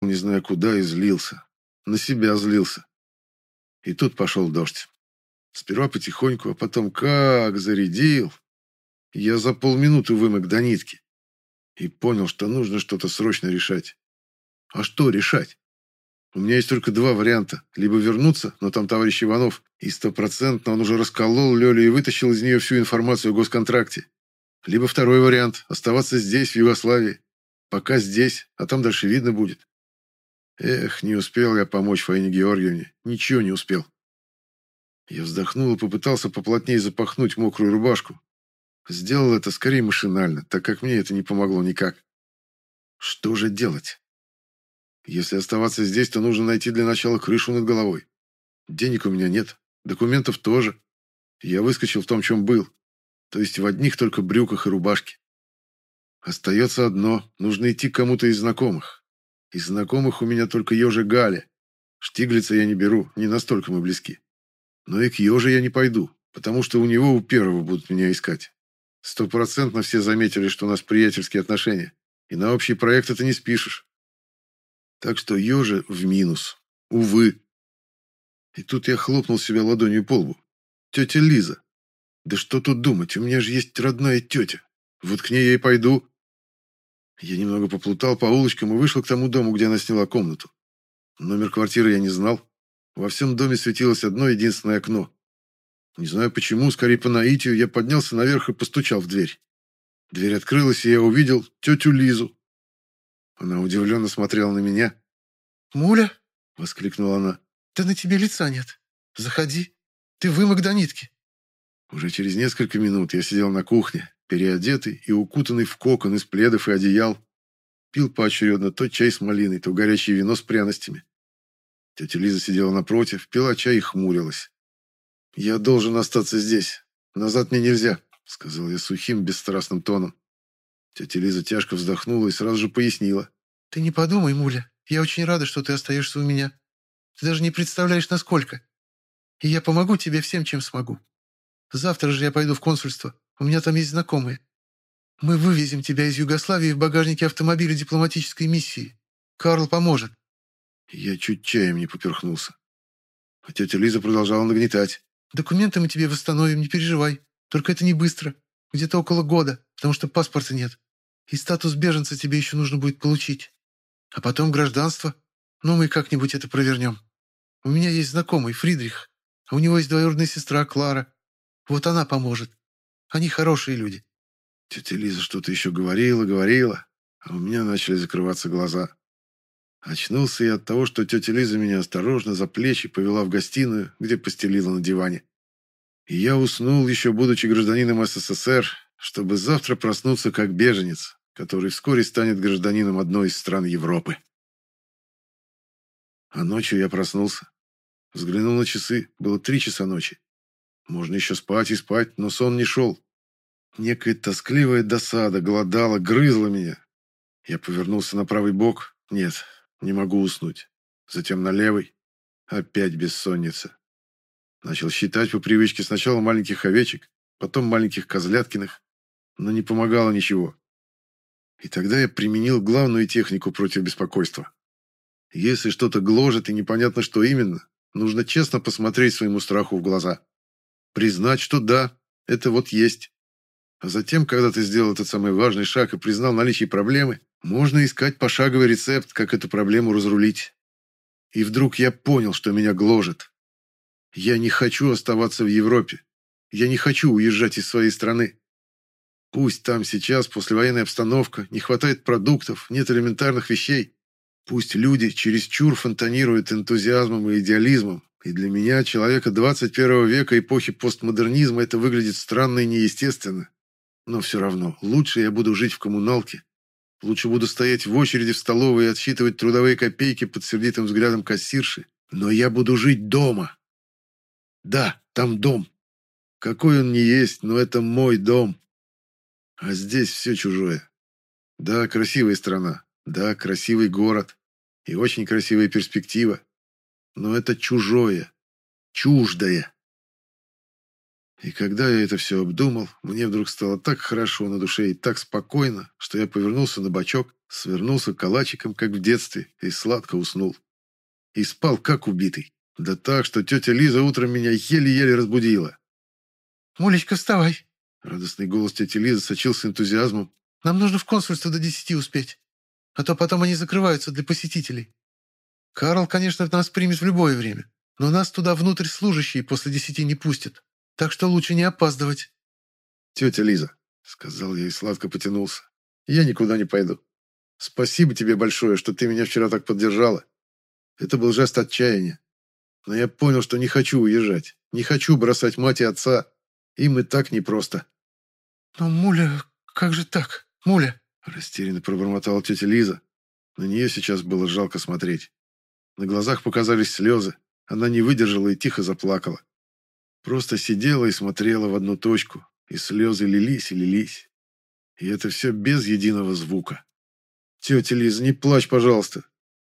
не зная куда, и злился. На себя злился. И тут пошел дождь. Сперва потихоньку, а потом как зарядил. Я за полминуты вымок до нитки. И понял, что нужно что-то срочно решать. А что решать? У меня есть только два варианта. Либо вернуться, но там товарищ Иванов, и стопроцентно он уже расколол Лёлю и вытащил из нее всю информацию о госконтракте. Либо второй вариант – оставаться здесь, в Югославии. Пока здесь, а там дальше видно будет. Эх, не успел я помочь Фаине Георгиевне. Ничего не успел. Я вздохнул и попытался поплотнее запахнуть мокрую рубашку. Сделал это скорее машинально, так как мне это не помогло никак. Что же делать? Если оставаться здесь, то нужно найти для начала крышу над головой. Денег у меня нет, документов тоже. Я выскочил в том, чем был. То есть в одних только брюках и рубашке. Остается одно, нужно идти к кому-то из знакомых. Из знакомых у меня только Ёжа Галя. Штиглица я не беру, не настолько мы близки. Но и к Ёже я не пойду, потому что у него у первого будут меня искать. Стопроцентно все заметили, что у нас приятельские отношения. И на общий проект это не спишешь. Так что Ёжа в минус. Увы. И тут я хлопнул себя ладонью по лбу. Тетя Лиза. Да что тут думать, у меня же есть родная тетя. Вот к ней я и пойду. Я немного поплутал по улочкам и вышел к тому дому, где она сняла комнату. Номер квартиры я не знал. Во всем доме светилось одно единственное окно. Не знаю почему, скорее по наитию, я поднялся наверх и постучал в дверь. Дверь открылась, и я увидел тетю Лизу. Она удивленно смотрела на меня. «Муля?» — воскликнула она. «Да на тебе лица нет. Заходи. Ты вымок до нитки». Уже через несколько минут я сидел на кухне, переодетый и укутанный в кокон из пледов и одеял, пил поочередно то чай с малиной, то горячее вино с пряностями. Тетя Лиза сидела напротив, пила чай и хмурилась. «Я должен остаться здесь. Назад мне нельзя», — сказал я сухим, бесстрастным тоном. Тетя Лиза тяжко вздохнула и сразу же пояснила. «Ты не подумай, Муля. Я очень рада, что ты остаешься у меня. Ты даже не представляешь, насколько. И я помогу тебе всем, чем смогу. Завтра же я пойду в консульство. У меня там есть знакомые. Мы вывезем тебя из Югославии в багажнике автомобиля дипломатической миссии. Карл поможет». Я чуть чаем не поперхнулся. А тетя Лиза продолжала нагнетать. «Документы мы тебе восстановим, не переживай. Только это не быстро. Где-то около года, потому что паспорта нет. И статус беженца тебе еще нужно будет получить. А потом гражданство. Ну, мы как-нибудь это провернем. У меня есть знакомый, Фридрих. А у него есть двоюродная сестра, Клара. Вот она поможет. Они хорошие люди». Тетя Лиза что-то еще говорила, говорила, а у меня начали закрываться глаза. Очнулся я от того, что тетя Лиза меня осторожно за плечи повела в гостиную, где постелила на диване. И я уснул, еще будучи гражданином СССР, чтобы завтра проснуться как беженец, который вскоре станет гражданином одной из стран Европы. А ночью я проснулся. Взглянул на часы, было три часа ночи. Можно еще спать и спать, но сон не шел. Некая тоскливая досада голодала, грызла меня. Я повернулся на правый бок. Нет, не могу уснуть. Затем на левый. Опять бессонница. Начал считать по привычке сначала маленьких овечек, потом маленьких козляткиных, но не помогало ничего. И тогда я применил главную технику против беспокойства. Если что-то гложет и непонятно, что именно, нужно честно посмотреть своему страху в глаза. Признать, что да, это вот есть. А затем, когда ты сделал этот самый важный шаг и признал наличие проблемы, можно искать пошаговый рецепт, как эту проблему разрулить. И вдруг я понял, что меня гложет. Я не хочу оставаться в Европе. Я не хочу уезжать из своей страны. Пусть там сейчас послевоенная обстановка, не хватает продуктов, нет элементарных вещей. Пусть люди чересчур фонтанируют энтузиазмом и идеализмом, и для меня, человека 21 века эпохи постмодернизма, это выглядит странно и неестественно. Но все равно, лучше я буду жить в коммуналке. Лучше буду стоять в очереди в столовой и отсчитывать трудовые копейки под сердитым взглядом кассирши. Но я буду жить дома. Да, там дом. Какой он ни есть, но это мой дом. А здесь все чужое. Да, красивая страна. Да, красивый город. И очень красивая перспектива но это чужое, чуждое. И когда я это все обдумал, мне вдруг стало так хорошо на душе и так спокойно, что я повернулся на бочок, свернулся калачиком, как в детстве, и сладко уснул. И спал, как убитый. Да так, что тетя Лиза утром меня еле-еле разбудила. «Мулечка, вставай!» Радостный голос тети Лизы сочился энтузиазмом. «Нам нужно в консульство до десяти успеть, а то потом они закрываются для посетителей. Карл, конечно, нас примет в любое время, но нас туда внутрь служащие после десяти не пустят, так что лучше не опаздывать». «Тетя Лиза», — сказал я и сладко потянулся, — «я никуда не пойду. Спасибо тебе большое, что ты меня вчера так поддержала. Это был жест отчаяния. Но я понял, что не хочу уезжать, не хочу бросать мать и отца. Им и так непросто». «Но, Муля, как же так, Муля?» Растерянно пробормотала тетя Лиза. На нее сейчас было жалко смотреть. На глазах показались слезы. Она не выдержала и тихо заплакала. Просто сидела и смотрела в одну точку, и слезы лились и лились. И это все без единого звука. «Тетя Лиза, не плачь, пожалуйста!»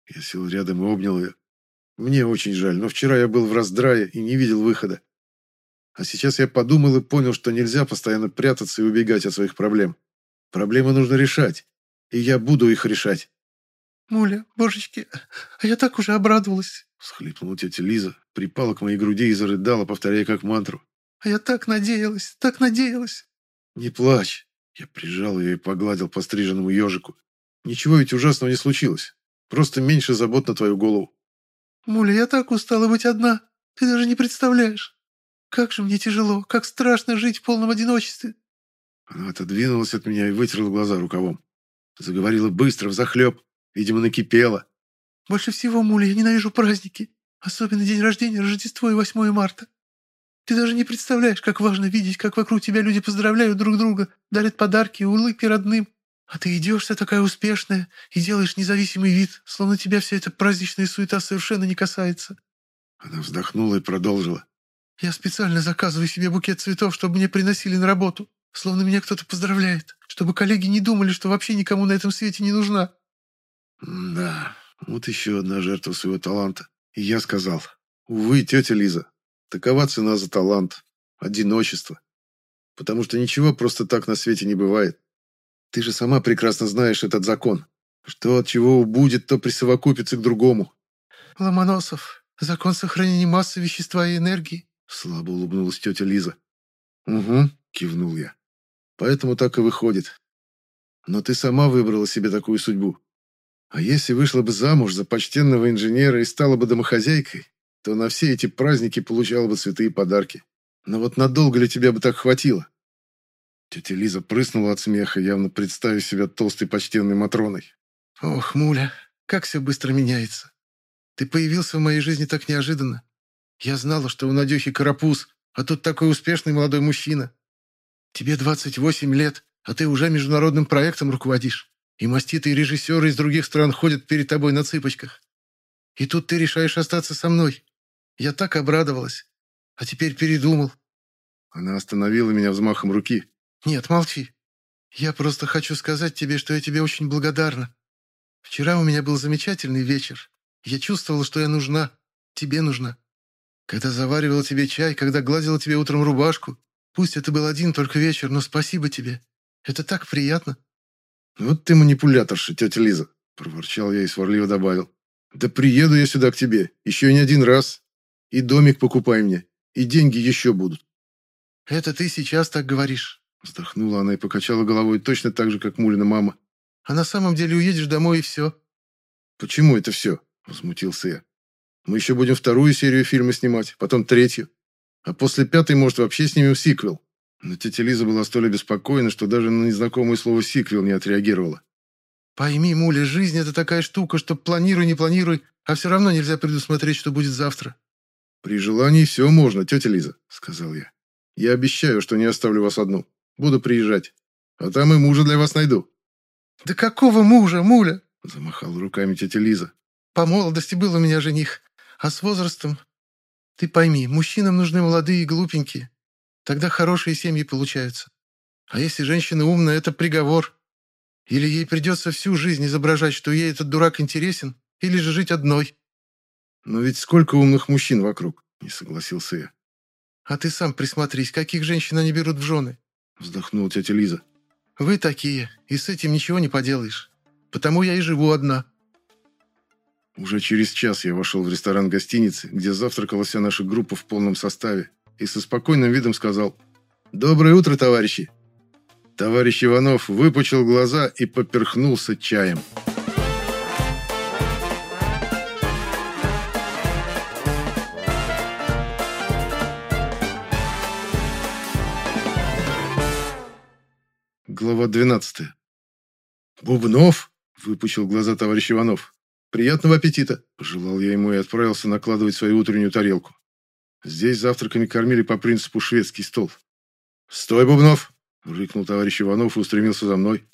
Я сел рядом и обнял ее. «Мне очень жаль, но вчера я был в раздрае и не видел выхода. А сейчас я подумал и понял, что нельзя постоянно прятаться и убегать от своих проблем. Проблемы нужно решать, и я буду их решать». «Муля, божечки, а я так уже обрадовалась!» Всхлипнула тетя Лиза, припала к моей груди и зарыдала, повторяя как мантру. «А я так надеялась, так надеялась!» «Не плачь!» Я прижал ее и погладил по стриженному ежику. Ничего ведь ужасного не случилось. Просто меньше забот на твою голову. Муля, я так устала быть одна. Ты даже не представляешь. Как же мне тяжело, как страшно жить в полном одиночестве. Она отодвинулась от меня и вытерла глаза рукавом. Заговорила быстро, взахлеб. Видимо, накипела. Больше всего, Муля, я ненавижу праздники. Особенно день рождения, Рождество и 8 марта. Ты даже не представляешь, как важно видеть, как вокруг тебя люди поздравляют друг друга, дарят подарки, улыбки родным. А ты идешь вся такая успешная и делаешь независимый вид, словно тебя вся эта праздничная суета совершенно не касается. Она вздохнула и продолжила. Я специально заказываю себе букет цветов, чтобы мне приносили на работу, словно меня кто-то поздравляет, чтобы коллеги не думали, что вообще никому на этом свете не нужна. Да, вот еще одна жертва своего таланта. И я сказал, увы, тетя Лиза, такова цена за талант, одиночество. Потому что ничего просто так на свете не бывает. Ты же сама прекрасно знаешь этот закон. Что от чего убудет, то присовокупится к другому. Ломоносов, закон сохранения массы вещества и энергии. Слабо улыбнулась тетя Лиза. Угу, кивнул я. Поэтому так и выходит. Но ты сама выбрала себе такую судьбу. А если вышла бы замуж за почтенного инженера и стала бы домохозяйкой, то на все эти праздники получала бы цветы и подарки. Но вот надолго ли тебя бы так хватило? Тетя Лиза прыснула от смеха, явно представив себя толстой почтенной Матроной. «Ох, Муля, как все быстро меняется. Ты появился в моей жизни так неожиданно. Я знала, что у Надюхи карапуз, а тут такой успешный молодой мужчина. Тебе 28 лет, а ты уже международным проектом руководишь, и маститые режиссеры из других стран ходят перед тобой на цыпочках. И тут ты решаешь остаться со мной. Я так обрадовалась, а теперь передумал». Она остановила меня взмахом руки. «Нет, молчи. Я просто хочу сказать тебе, что я тебе очень благодарна. Вчера у меня был замечательный вечер. Я чувствовала, что я нужна. Тебе нужна. Когда заваривала тебе чай, когда гладила тебе утром рубашку. Пусть это был один только вечер, но спасибо тебе. Это так приятно». «Вот ты манипуляторша, тетя Лиза», — проворчал я и сварливо добавил. «Да приеду я сюда к тебе, еще не один раз. И домик покупай мне, и деньги еще будут». «Это ты сейчас так говоришь. Вздохнула она и покачала головой точно так же, как Мулина мама. «А на самом деле уедешь домой и все». «Почему это все?» – возмутился я. «Мы еще будем вторую серию фильма снимать, потом третью. А после пятой, может, вообще снимем сиквел». Но тетя Лиза была столь обеспокоена, что даже на незнакомое слово «сиквел» не отреагировала. «Пойми, Муля, жизнь – это такая штука, что планируй, не планируй, а все равно нельзя предусмотреть, что будет завтра». «При желании все можно, тетя Лиза», – сказал я. «Я обещаю, что не оставлю вас одну». Буду приезжать. А там и мужа для вас найду». «Да какого мужа, муля?» Замахала руками тетя Лиза. «По молодости был у меня жених, а с возрастом... Ты пойми, мужчинам нужны молодые и глупенькие. Тогда хорошие семьи получаются. А если женщина умная, это приговор. Или ей придется всю жизнь изображать, что ей этот дурак интересен, или же жить одной». «Но ведь сколько умных мужчин вокруг?» – не согласился я. А ты сам присмотрись, каких женщин они берут в жены. Вздохнула тетя Лиза. Вы такие, и с этим ничего не поделаешь. Потому я и живу одна. Уже через час я вошел в ресторан гостиницы, где завтракала вся наша группа в полном составе, и со спокойным видом сказал «Доброе утро, товарищи!». Товарищ Иванов выпучил глаза и поперхнулся чаем. Глава 12. «Бубнов?» – выпучил глаза товарищ Иванов. «Приятного аппетита!» – пожелал я ему и отправился накладывать свою утреннюю тарелку. Здесь завтраками кормили по принципу шведский стол. «Стой, Бубнов!» – рыкнул товарищ Иванов и устремился за мной.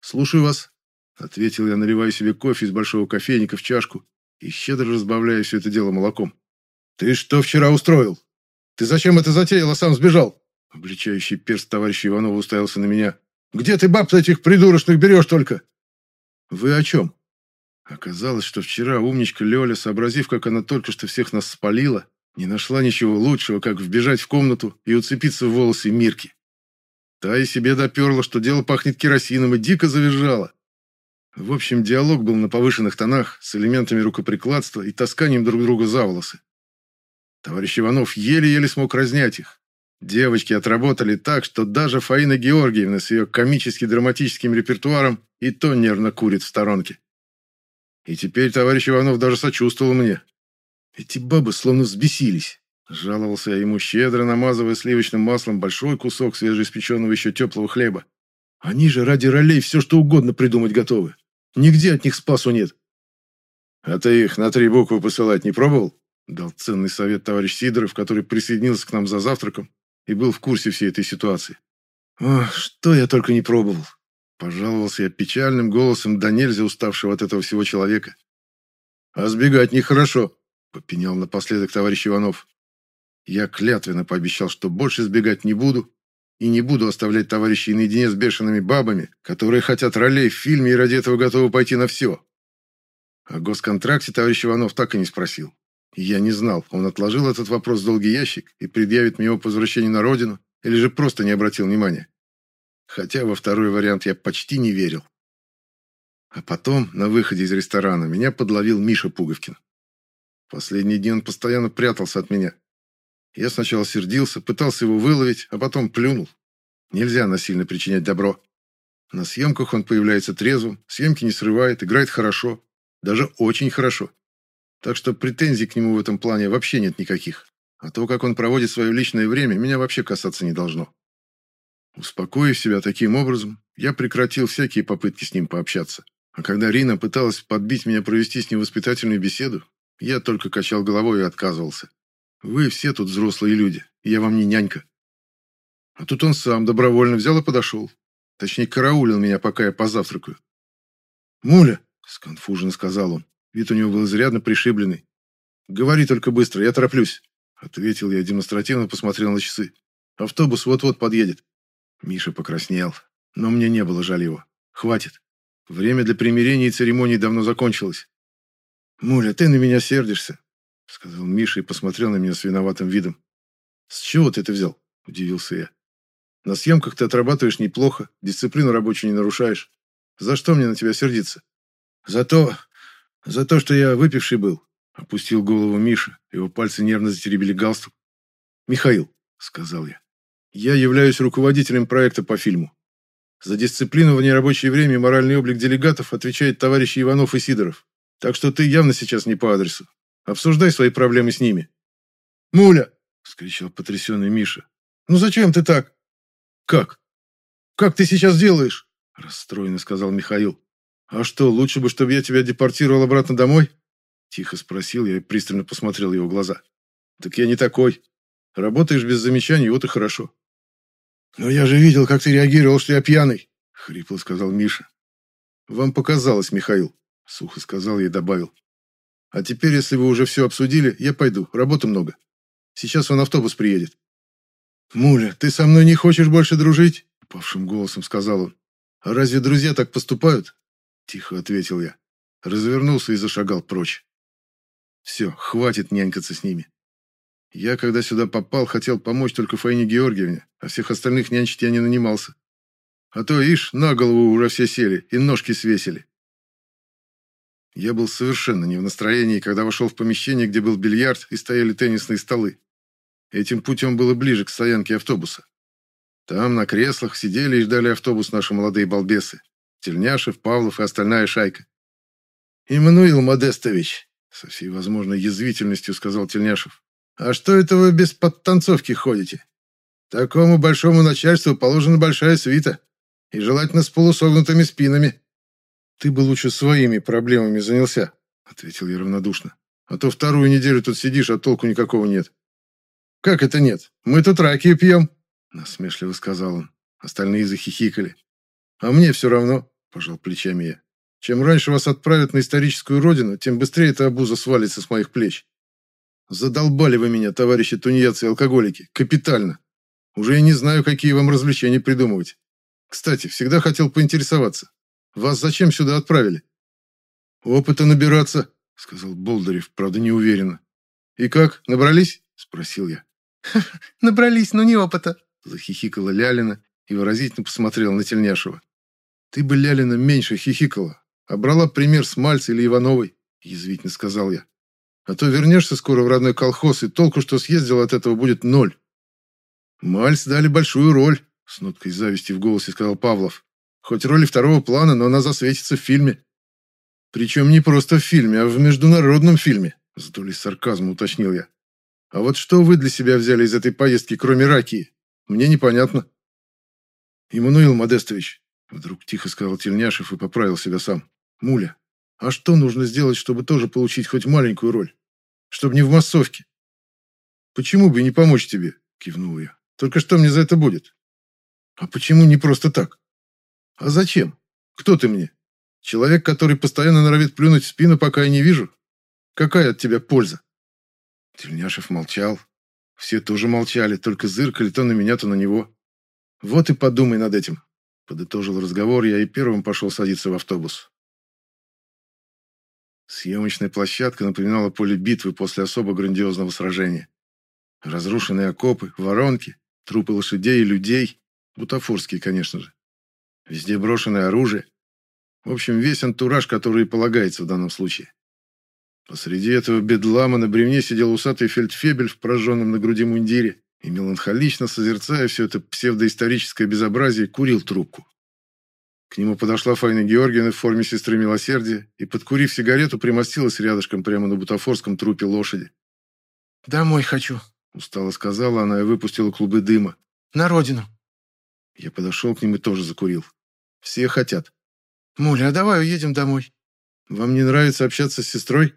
«Слушаю вас», – ответил я, наливая себе кофе из большого кофейника в чашку и щедро разбавляя все это дело молоком. «Ты что вчера устроил? Ты зачем это затеял, а сам сбежал?» Обличающий перст товарища Иванова уставился на меня. Где ты баб этих придурочных берешь только?» «Вы о чем?» Оказалось, что вчера умничка Лёля, сообразив, как она только что всех нас спалила, не нашла ничего лучшего, как вбежать в комнату и уцепиться в волосы Мирки. Та и себе доперла, что дело пахнет керосином, и дико завизжала. В общем, диалог был на повышенных тонах, с элементами рукоприкладства и тасканием друг друга за волосы. Товарищ Иванов еле-еле смог разнять их. Девочки отработали так, что даже Фаина Георгиевна с ее комически-драматическим репертуаром и то нервно курит в сторонке. И теперь товарищ Иванов даже сочувствовал мне. Эти бабы словно взбесились. Жаловался я ему, щедро намазывая сливочным маслом большой кусок свежеиспеченного еще теплого хлеба. Они же ради ролей все что угодно придумать готовы. Нигде от них спасу нет. А ты их на три буквы посылать не пробовал? Дал ценный совет товарищ Сидоров, который присоединился к нам за завтраком и был в курсе всей этой ситуации. Ох, что я только не пробовал. Пожаловался я печальным голосом до нельзя уставшего от этого всего человека. «А сбегать нехорошо», — попенял напоследок товарищ Иванов. Я клятвенно пообещал, что больше сбегать не буду, и не буду оставлять товарищей наедине с бешеными бабами, которые хотят ролей в фильме и ради этого готовы пойти на все. О госконтракте товарищ Иванов так и не спросил. Я не знал, он отложил этот вопрос в долгий ящик и предъявит мне его по возвращению на родину, или же просто не обратил внимания. Хотя во второй вариант я почти не верил. А потом, на выходе из ресторана, меня подловил Миша Пуговкин. Последние дни он постоянно прятался от меня. Я сначала сердился, пытался его выловить, а потом плюнул. Нельзя насильно причинять добро. На съемках он появляется трезвым, съемки не срывает, играет хорошо. Даже очень хорошо. Так что претензий к нему в этом плане вообще нет никаких. А то, как он проводит свое личное время, меня вообще касаться не должно. Успокоив себя таким образом, я прекратил всякие попытки с ним пообщаться. А когда Рина пыталась подбить меня провести с ним воспитательную беседу, я только качал головой и отказывался. Вы все тут взрослые люди, я вам не нянька. А тут он сам добровольно взял и подошел. Точнее, караулил меня, пока я позавтракаю. «Муля», — сконфуженно сказал он, Вид у него был изрядно пришибленный. «Говори только быстро, я тороплюсь», — ответил я, демонстративно посмотрел на часы. «Автобус вот-вот подъедет». Миша покраснел, но мне не было жаль его. «Хватит. Время для примирения и церемоний давно закончилось». «Муля, ты на меня сердишься», — сказал Миша и посмотрел на меня с виноватым видом. «С чего ты это взял?» — удивился я. «На съемках ты отрабатываешь неплохо, дисциплину рабочую не нарушаешь. За что мне на тебя сердиться?» «За то, «За то, что я выпивший был», — опустил голову Миша. Его пальцы нервно затеребили галстук. «Михаил», — сказал я, — «я являюсь руководителем проекта по фильму. За дисциплину в нерабочее время и моральный облик делегатов отвечает товарищ Иванов и Сидоров. Так что ты явно сейчас не по адресу. Обсуждай свои проблемы с ними». «Муля!» — вскричал потрясенный Миша. «Ну зачем ты так?» «Как? Как ты сейчас делаешь?» — расстроенно сказал Михаил. «А что, лучше бы, чтобы я тебя депортировал обратно домой?» Тихо спросил я и пристально посмотрел его глаза. «Так я не такой. Работаешь без замечаний, вот и хорошо». «Но я же видел, как ты реагировал, что я пьяный», — хрипло сказал Миша. «Вам показалось, Михаил», — сухо сказал и добавил. «А теперь, если вы уже все обсудили, я пойду, работы много. Сейчас он автобус приедет». «Муля, ты со мной не хочешь больше дружить?» — упавшим голосом сказал он. «А разве друзья так поступают?» Тихо ответил я. Развернулся и зашагал прочь. Все, хватит нянькаться с ними. Я, когда сюда попал, хотел помочь только Фаине Георгиевне, а всех остальных нянчить я не нанимался. А то, ишь, на голову уже все сели и ножки свесили. Я был совершенно не в настроении, когда вошел в помещение, где был бильярд и стояли теннисные столы. Этим путем было ближе к стоянке автобуса. Там на креслах сидели и ждали автобус наши молодые балбесы. Тельняшев, Павлов и остальная шайка. «Иммануил Модестович», — со всей возможной язвительностью сказал Тельняшев, «а что это вы без подтанцовки ходите? Такому большому начальству положена большая свита, и желательно с полусогнутыми спинами». «Ты бы лучше своими проблемами занялся», — ответил я равнодушно. «А то вторую неделю тут сидишь, а толку никакого нет». «Как это нет? Мы тут раки пьем», — насмешливо сказал он. Остальные захихикали. «А мне все равно», — пожал плечами я. «Чем раньше вас отправят на историческую родину, тем быстрее эта обуза свалится с моих плеч. Задолбали вы меня, товарищи тунеядцы и алкоголики. Капитально. Уже я не знаю, какие вам развлечения придумывать. Кстати, всегда хотел поинтересоваться. Вас зачем сюда отправили?» «Опыта набираться», — сказал Болдырев, правда, неуверенно. «И как, набрались?» — спросил я. «Набрались, но не опыта», — захихикала Лялина и выразительно посмотрела на Тельняшева. «Ты бы, Лялина, меньше хихикала, а брала пример с Мальц или Ивановой», — язвительно сказал я. «А то вернешься скоро в родной колхоз, и толку, что съездил от этого, будет ноль». «Мальц дали большую роль», — с ноткой зависти в голосе сказал Павлов. Хоть роли второго плана, но она засветится в фильме. Причем не просто в фильме, а в международном фильме, с долей сарказма уточнил я. А вот что вы для себя взяли из этой поездки, кроме ракии? Мне непонятно. Иммануил Модестович, вдруг тихо сказал Тельняшев и поправил себя сам. Муля, а что нужно сделать, чтобы тоже получить хоть маленькую роль? Чтобы не в массовке? Почему бы не помочь тебе? Кивнул я. Только что мне за это будет? А почему не просто так? А зачем? Кто ты мне? Человек, который постоянно норовит плюнуть в спину, пока я не вижу? Какая от тебя польза? Тельняшев молчал. Все тоже молчали, только зыркали то на меня, то на него. Вот и подумай над этим. Подытожил разговор я и первым пошел садиться в автобус. Съемочная площадка напоминала поле битвы после особо грандиозного сражения. Разрушенные окопы, воронки, трупы лошадей и людей. Бутафорские, конечно же. Везде брошенное оружие. В общем, весь антураж, который полагается в данном случае. Посреди этого бедлама на бревне сидел усатый фельдфебель в прожженном на груди мундире и, меланхолично созерцая все это псевдоисторическое безобразие, курил трубку. К нему подошла Фаина Георгиевна в форме сестры милосердия и, подкурив сигарету, примостилась рядышком прямо на бутафорском трупе лошади. «Домой хочу», — устало сказала она и выпустила клубы дыма. «На родину». Я подошел к ним и тоже закурил. Все хотят. «Муля, а давай уедем домой». «Вам не нравится общаться с сестрой?»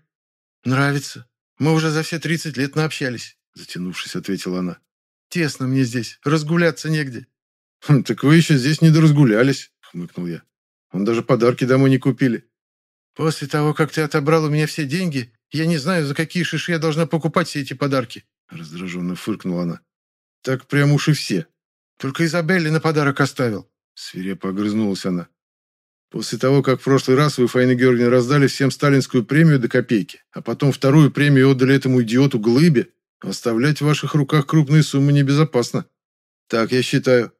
«Нравится. Мы уже за все тридцать лет наобщались», — затянувшись, ответила она. «Тесно мне здесь, разгуляться негде». «Хм, «Так вы еще здесь не доразгулялись», — хмыкнул я. «Он даже подарки домой не купили». «После того, как ты отобрал у меня все деньги, я не знаю, за какие шиши я должна покупать все эти подарки», — раздраженно фыркнула она. «Так прям уж и все», только Изабелле на подарок оставил. Свирепо огрызнулась она. После того, как в прошлый раз вы, Фаина Георгиевна, раздали всем сталинскую премию до копейки, а потом вторую премию отдали этому идиоту Глыбе, оставлять в ваших руках крупные суммы небезопасно. Так я считаю.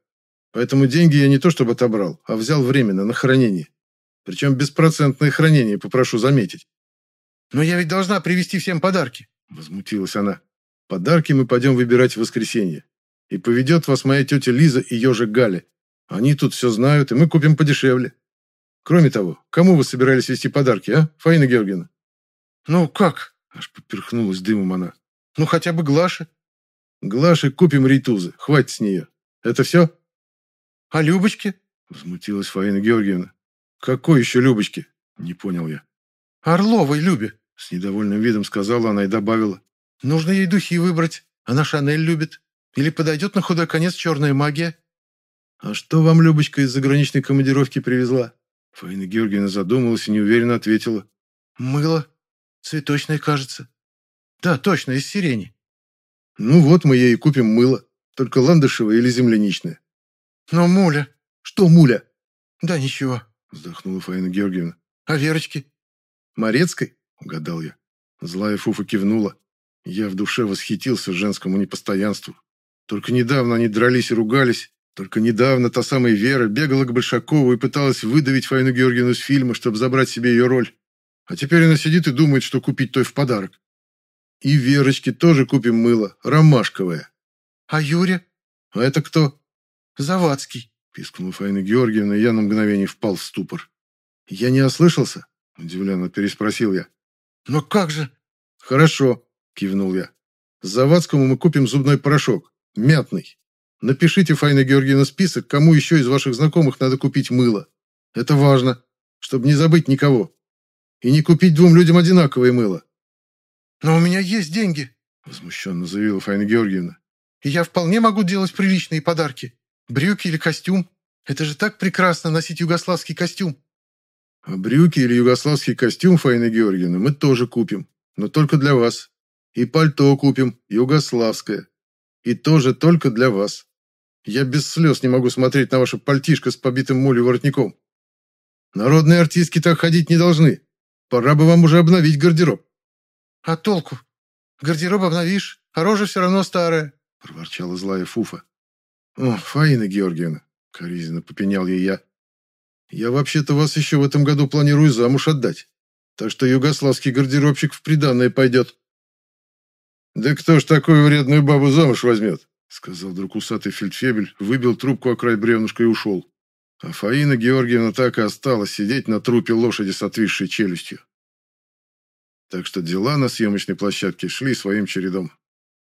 Поэтому деньги я не то чтобы отобрал, а взял временно, на хранение. Причем беспроцентное хранение, попрошу заметить. «Но я ведь должна привезти всем подарки», — возмутилась она. «Подарки мы пойдем выбирать в воскресенье. И поведет вас моя тетя Лиза и ежик Галя. Они тут все знают, и мы купим подешевле. Кроме того, кому вы собирались вести подарки, а, Фаина Георгиевна?» «Ну, как?» – аж поперхнулась дымом она. «Ну, хотя бы Глаше». «Глаше купим рейтузы, хватит с нее. Это все?» «А Любочке?» – возмутилась Фаина Георгиевна. «Какой еще Любочке?» – не понял я. «Орловой Любе», – с недовольным видом сказала она и добавила. «Нужно ей духи выбрать. Она Шанель любит». Или подойдет на худой конец черная магия?» «А что вам Любочка из заграничной командировки привезла?» Фаина Георгиевна задумалась и неуверенно ответила. «Мыло. Цветочное, кажется. Да, точно, из сирени». «Ну вот мы ей и купим мыло. Только ландышевое или земляничное». «Но Муля...» «Что Муля?» «Да ничего», — вздохнула Фаина Георгиевна. «А Верочки?» «Морецкой?» — угадал я. Злая Фуфа кивнула. Я в душе восхитился женскому непостоянству. Только недавно они дрались и ругались. Только недавно та самая Вера бегала к Большакову и пыталась выдавить Фаину Георгиевну из фильма, чтобы забрать себе ее роль. А теперь она сидит и думает, что купить той в подарок. И Верочке тоже купим мыло, ромашковое. А Юрия? А это кто? Завадский. Пискнула Фаина Георгиевна, и я на мгновение впал в ступор. Я не ослышался? Удивленно переспросил я. Но как же? Хорошо, кивнул я. Завадскому мы купим зубной порошок. Мятный. Напишите, Фаина Георгиевна, список, кому еще из ваших знакомых надо купить мыло. Это важно, чтобы не забыть никого. И не купить двум людям одинаковое мыло. «Но у меня есть деньги», — возмущенно заявила Фаина Георгиевна. «И я вполне могу делать приличные подарки. Брюки или костюм. Это же так прекрасно носить югославский костюм». «А брюки или югославский костюм, Фаина Георгиевна, мы тоже купим. Но только для вас. И пальто купим, югославское. И тоже только для вас. Я без слез не могу смотреть на ваше пальтишко с побитым молью воротником. Народные артистки так ходить не должны. Пора бы вам уже обновить гардероб. «А толку? Гардероб обновишь, а рожа все равно старая», — проворчала злая Фуфа. «О, Фаина Георгиевна», — коризненно попенял ей я, — «я вообще-то вас еще в этом году планирую замуж отдать, так что югославский гардеробчик в приданное пойдет». «Да кто ж такую вредную бабу замуж возьмет?» — сказал вдруг усатый фельдфебель, выбил трубку о край бревнышка и ушел. А Фаина Георгиевна так и осталась сидеть на трупе лошади с отвисшей челюстью. Так что дела на съемочной площадке шли своим чередом.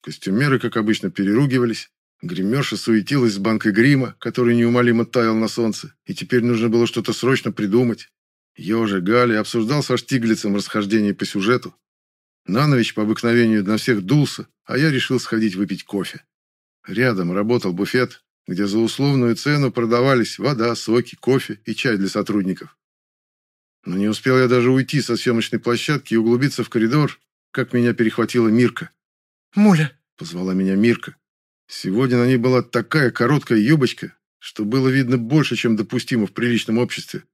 Костюмеры, как обычно, переругивались. Гримерша суетилась с банкой грима, который неумолимо таял на солнце, и теперь нужно было что-то срочно придумать. Ежи Гали обсуждал со Штиглицем расхождение по сюжету. Нанович по обыкновению на всех дулся, а я решил сходить выпить кофе. Рядом работал буфет, где за условную цену продавались вода, соки, кофе и чай для сотрудников. Но не успел я даже уйти со съемочной площадки и углубиться в коридор, как меня перехватила Мирка. «Муля!» — позвала меня Мирка. Сегодня на ней была такая короткая юбочка, что было видно больше, чем допустимо в приличном обществе.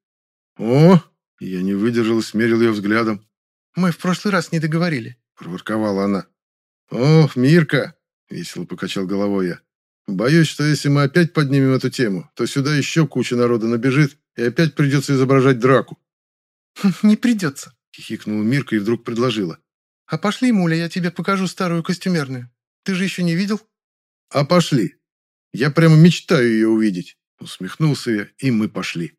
«О!» — я не выдержал и смерил ее взглядом. «Мы в прошлый раз не договорили», — проворковала она. «Ох, Мирка!» — весело покачал головой я. «Боюсь, что если мы опять поднимем эту тему, то сюда еще куча народа набежит, и опять придется изображать драку. «Не придется», — хихикнула Мирка и вдруг предложила. «А пошли, Муля, я тебе покажу старую костюмерную. Ты же еще не видел?» «А пошли. Я прямо мечтаю ее увидеть», — усмехнулся я, и мы пошли.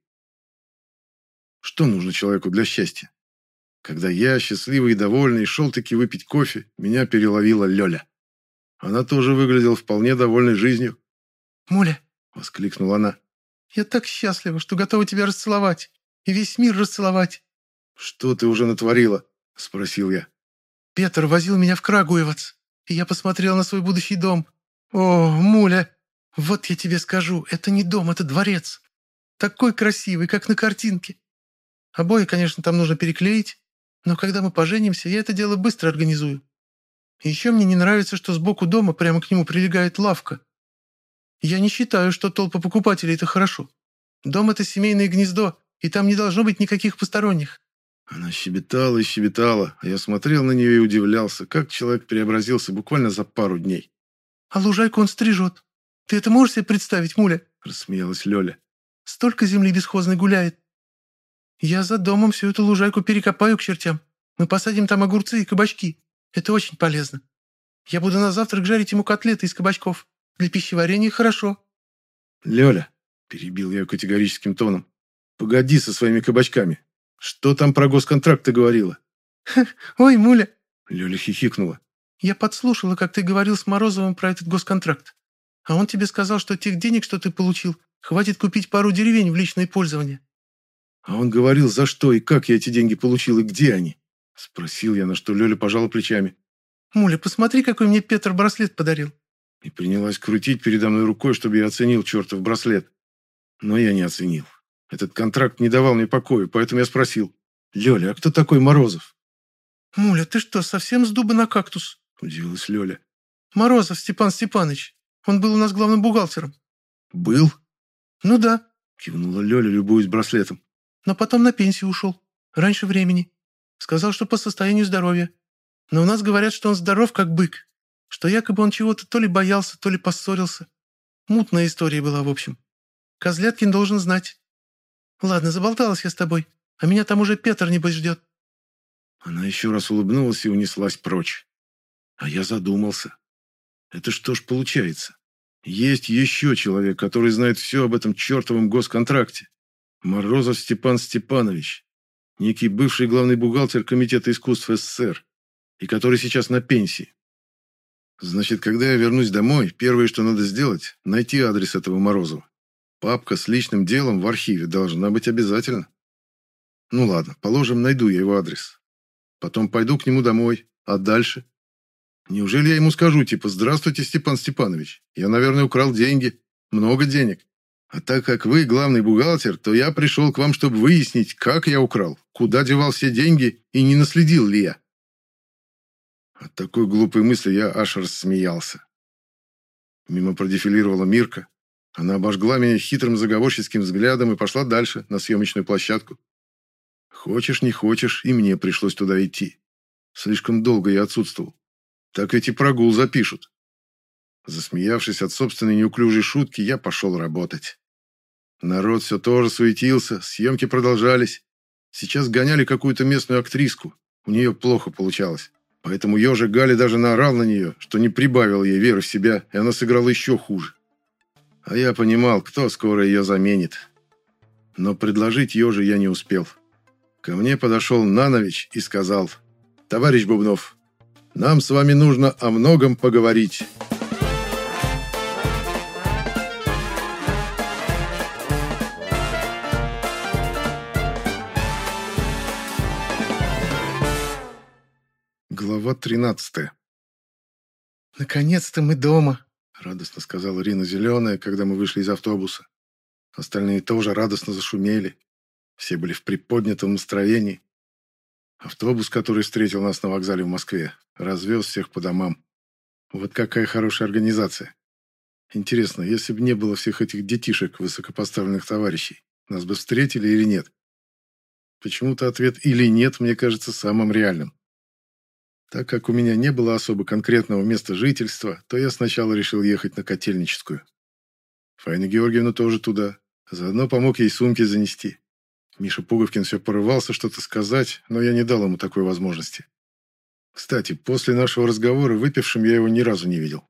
Что нужно человеку для счастья? Когда я, счастливый и довольный, шел-таки выпить кофе, меня переловила Лёля. Она тоже выглядела вполне довольной жизнью. «Муля!» — воскликнула она. «Я так счастлива, что готова тебя расцеловать и весь мир расцеловать». «Что ты уже натворила?» — спросил я. «Петр возил меня в Крагуевац, и я посмотрел на свой будущий дом. О, Муля, вот я тебе скажу, это не дом, это дворец. Такой красивый, как на картинке. Обои, конечно, там нужно переклеить, но когда мы поженимся, я это дело быстро организую. И еще мне не нравится, что сбоку дома прямо к нему прилегает лавка. Я не считаю, что толпа покупателей – это хорошо. Дом – это семейное гнездо, и там не должно быть никаких посторонних». Она щебетала и щебетала, а я смотрел на нее и удивлялся, как человек преобразился буквально за пару дней. «А лужайку он стрижет. Ты это можешь себе представить, Муля?» – рассмеялась Лёля. «Столько земли бесхозной гуляет. Я за домом всю эту лужайку перекопаю к чертям. Мы посадим там огурцы и кабачки. Это очень полезно. Я буду на завтрак жарить ему котлеты из кабачков. Для пищеварения хорошо». «Лёля», – перебил я категорическим тоном, Погоди со своими кабачками. Что там про госконтракт ты говорила? Ой, Муля. Лёля хихикнула. Я подслушала, как ты говорил с Морозовым про этот госконтракт. А он тебе сказал, что тех денег, что ты получил, хватит купить пару деревень в личное пользование. А он говорил, за что и как я эти деньги получил и где они? Спросил я, на что Лёля пожала плечами. Муля, посмотри, какой мне Петр браслет подарил. И принялась крутить передо мной рукой, чтобы я оценил чертов браслет. Но я не оценил. Этот контракт не давал мне покоя, поэтому я спросил. «Лёля, а кто такой Морозов?» «Муля, ты что, совсем с дуба на кактус?» – удивилась Лёля. «Морозов Степан Степанович. Он был у нас главным бухгалтером». «Был?» «Ну да», – кивнула Лёля, любуясь браслетом. «Но потом на пенсию ушел. Раньше времени. Сказал, что по состоянию здоровья. Но у нас говорят, что он здоров, как бык. Что якобы он чего-то то ли боялся, то ли поссорился. Мутная история была, в общем. Козляткин должен знать. Ладно, заболталась я с тобой, а меня там уже Петр, небось, ждет. Она еще раз улыбнулась и унеслась прочь. А я задумался. Это что ж получается? Есть еще человек, который знает все об этом чертовом госконтракте. Морозов Степан Степанович, некий бывший главный бухгалтер Комитета искусств СССР, и который сейчас на пенсии. Значит, когда я вернусь домой, первое, что надо сделать, найти адрес этого Морозова. Папка с личным делом в архиве должна быть обязательно. Ну ладно, положим, найду я его адрес. Потом пойду к нему домой. А дальше? Неужели я ему скажу, типа, «Здравствуйте, Степан Степанович, я, наверное, украл деньги. Много денег. А так как вы главный бухгалтер, то я пришел к вам, чтобы выяснить, как я украл, куда девал все деньги и не наследил ли я». От такой глупой мысли я аж рассмеялся. Мимо продефилировала Мирка. Она обожгла меня хитрым заговорческим взглядом и пошла дальше, на съемочную площадку. Хочешь, не хочешь, и мне пришлось туда идти. Слишком долго я отсутствовал. Так ведь и прогул запишут. Засмеявшись от собственной неуклюжей шутки, я пошел работать. Народ все тоже суетился, съемки продолжались. Сейчас гоняли какую-то местную актриску. У нее плохо получалось. Поэтому ежик Гали даже наорал на нее, что не прибавил ей веры в себя, и она сыграла еще хуже. А я понимал, кто скоро ее заменит. Но предложить ежи я не успел. Ко мне подошел Нанович и сказал, «Товарищ Бубнов, нам с вами нужно о многом поговорить». Глава 13 «Наконец-то мы дома!» — радостно сказала Рина Зеленая, когда мы вышли из автобуса. Остальные тоже радостно зашумели. Все были в приподнятом настроении. Автобус, который встретил нас на вокзале в Москве, развез всех по домам. Вот какая хорошая организация. Интересно, если бы не было всех этих детишек, высокопоставленных товарищей, нас бы встретили или нет? Почему-то ответ «или нет» мне кажется самым реальным. Так как у меня не было особо конкретного места жительства, то я сначала решил ехать на Котельническую. Фаина Георгиевна тоже туда. Заодно помог ей сумки занести. Миша Пуговкин все порывался что-то сказать, но я не дал ему такой возможности. Кстати, после нашего разговора выпившим я его ни разу не видел.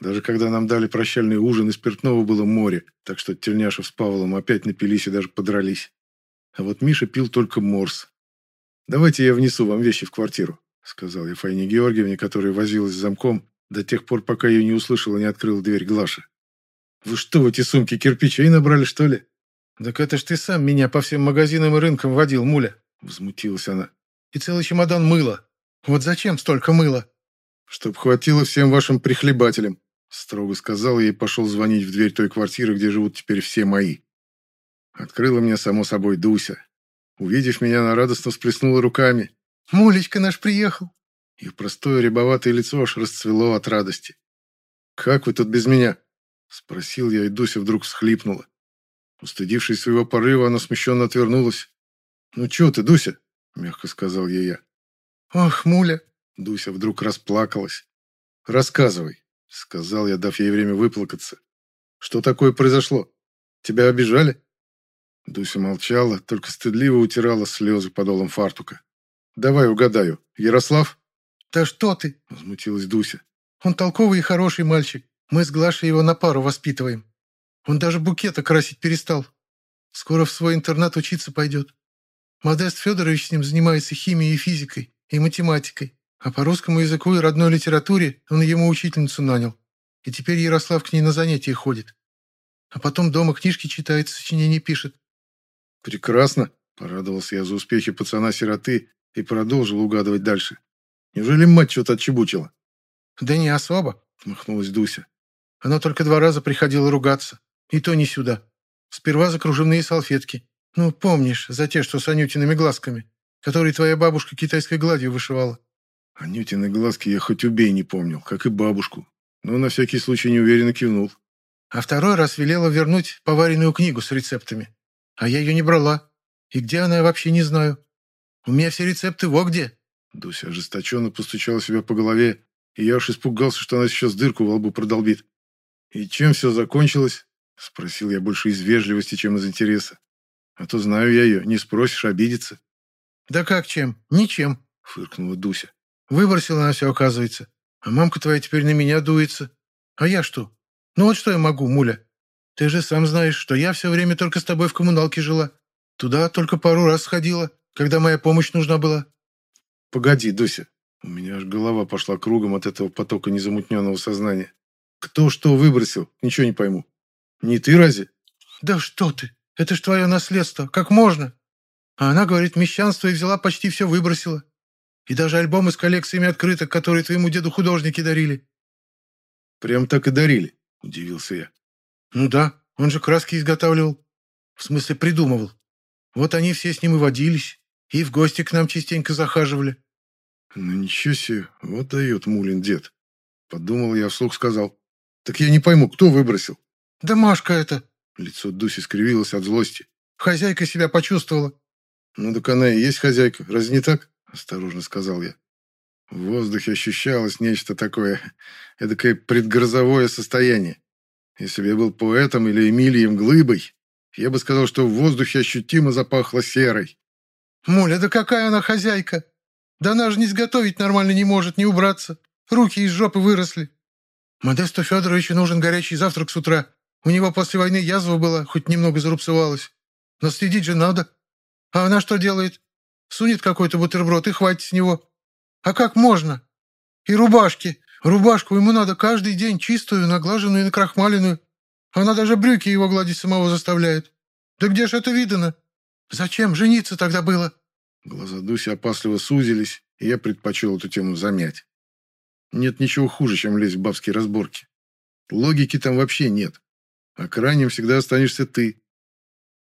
Даже когда нам дали прощальный ужин и спиртного было море, так что Тельняшев с Павлом опять напились и даже подрались. А вот Миша пил только морс. «Давайте я внесу вам вещи в квартиру», — сказал я Фаине Георгиевне, которая возилась с замком, до тех пор, пока ее не услышала и не открыла дверь Глаша. «Вы что, в эти сумки кирпичей набрали, что ли?» «Так это ж ты сам меня по всем магазинам и рынкам водил, муля!» Возмутилась она. «И целый чемодан мыла. Вот зачем столько мыла?» «Чтоб хватило всем вашим прихлебателям», строго сказал я и пошел звонить в дверь той квартиры, где живут теперь все мои. Открыла мне, само собой, Дуся. Увидев меня, она радостно всплеснула руками. «Мулечка наш приехал!» Их простое рябоватое лицо аж расцвело от радости. «Как вы тут без меня?» Спросил я, и Дуся вдруг всхлипнула. Устыдившись своего порыва, она смущенно отвернулась. «Ну чего ты, Дуся?» – мягко сказал ей я. «Ох, муля!» – Дуся вдруг расплакалась. «Рассказывай», – сказал я, дав ей время выплакаться. «Что такое произошло? Тебя обижали?» Дуся молчала, только стыдливо утирала слезы подолом фартука. «Давай угадаю. Ярослав?» «Да что ты!» – возмутилась Дуся. «Он толковый и хороший мальчик. Мы с Глашей его на пару воспитываем. Он даже букета красить перестал. Скоро в свой интернат учиться пойдет. Модест Федорович с ним занимается химией и физикой, и математикой. А по русскому языку и родной литературе он ему учительницу нанял. И теперь Ярослав к ней на занятия ходит. А потом дома книжки читает, сочинения пишет. «Прекрасно!» – порадовался я за успехи пацана-сироты и продолжил угадывать дальше. «Неужели мать что-то отчебучила?» «Да не особо», – махнулась Дуся. «Она только два раза приходила ругаться. И то не сюда. Сперва за кружевные салфетки. Ну, помнишь, за те, что с Анютиными глазками, которые твоя бабушка китайской гладью вышивала. Анютины глазки я хоть убей не помнил, как и бабушку. Но на всякий случай неуверенно кивнул. А второй раз велела вернуть поваренную книгу с рецептами. А я ее не брала. И где она, я вообще не знаю. У меня все рецепты во где. Дуся ожесточенно постучала себя по голове, и я уж испугался, что она сейчас дырку в лбу продолбит. «И чем все закончилось?» — спросил я больше из вежливости, чем из интереса. «А то знаю я ее, не спросишь, обидится». «Да как чем? Ничем», — фыркнула Дуся. «Выбросила она все, оказывается. А мамка твоя теперь на меня дуется. А я что? Ну вот что я могу, муля? Ты же сам знаешь, что я все время только с тобой в коммуналке жила. Туда только пару раз сходила, когда моя помощь нужна была». «Погоди, Дуся». У меня аж голова пошла кругом от этого потока незамутненного сознания. «Кто что выбросил? Ничего не пойму. Не ты разве?» «Да что ты! Это ж твое наследство. Как можно?» А она, говорит, мещанство и взяла почти все выбросила. И даже альбомы с коллекциями открыток, которые твоему деду художники дарили. «Прям так и дарили», — удивился я. «Ну да, он же краски изготавливал. В смысле, придумывал. Вот они все с ним и водились, и в гости к нам частенько захаживали». «Ну ничего себе, вот дает Мулин дед». Подумал я, вслух сказал. «Так я не пойму, кто выбросил?» «Да Машка это!» Лицо Дуси скривилось от злости. «Хозяйка себя почувствовала». «Ну так она и есть хозяйка, разве не так?» Осторожно сказал я. В воздухе ощущалось нечто такое, эдакое предгрозовое состояние. Если бы я был поэтом или Эмилием Глыбой, я бы сказал, что в воздухе ощутимо запахло серой. «Муля, да какая она хозяйка! Да она же не сготовить нормально не может, не убраться. Руки из жопы выросли. Модесту Федоровичу нужен горячий завтрак с утра. У него после войны язва была, хоть немного зарубцевалась. Но следить же надо. А она что делает? Сунет какой-то бутерброд и хватит с него. А как можно? И рубашки. Рубашку ему надо каждый день чистую, наглаженную и накрахмаленную. Она даже брюки его гладить самого заставляет. Да где ж это видано? Зачем жениться тогда было?» Глаза Дуси опасливо сузились, и я предпочел эту тему замять. Нет ничего хуже, чем лезть в бабские разборки. Логики там вообще нет. А крайним всегда останешься ты.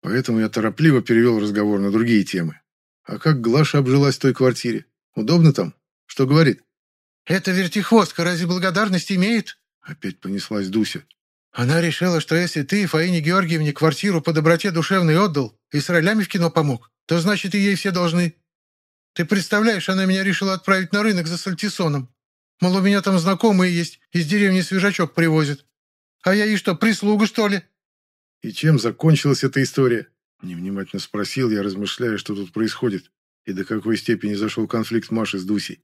Поэтому я торопливо перевел разговор на другие темы. А как Глаша обжилась в той квартире? Удобно там? Что говорит? «Эта вертихвостка разве благодарность имеет?» Опять понеслась Дуся. «Она решила, что если ты Фаине Георгиевне квартиру по доброте душевной отдал и с ролями в кино помог, то значит и ей все должны. Ты представляешь, она меня решила отправить на рынок за сальтисоном. Мол, у меня там знакомые есть, из деревни свежачок привозят. А я ей что, прислуга, что ли?» «И чем закончилась эта история?» Невнимательно спросил я, размышляя, что тут происходит, и до какой степени зашел конфликт Маши с Дусей.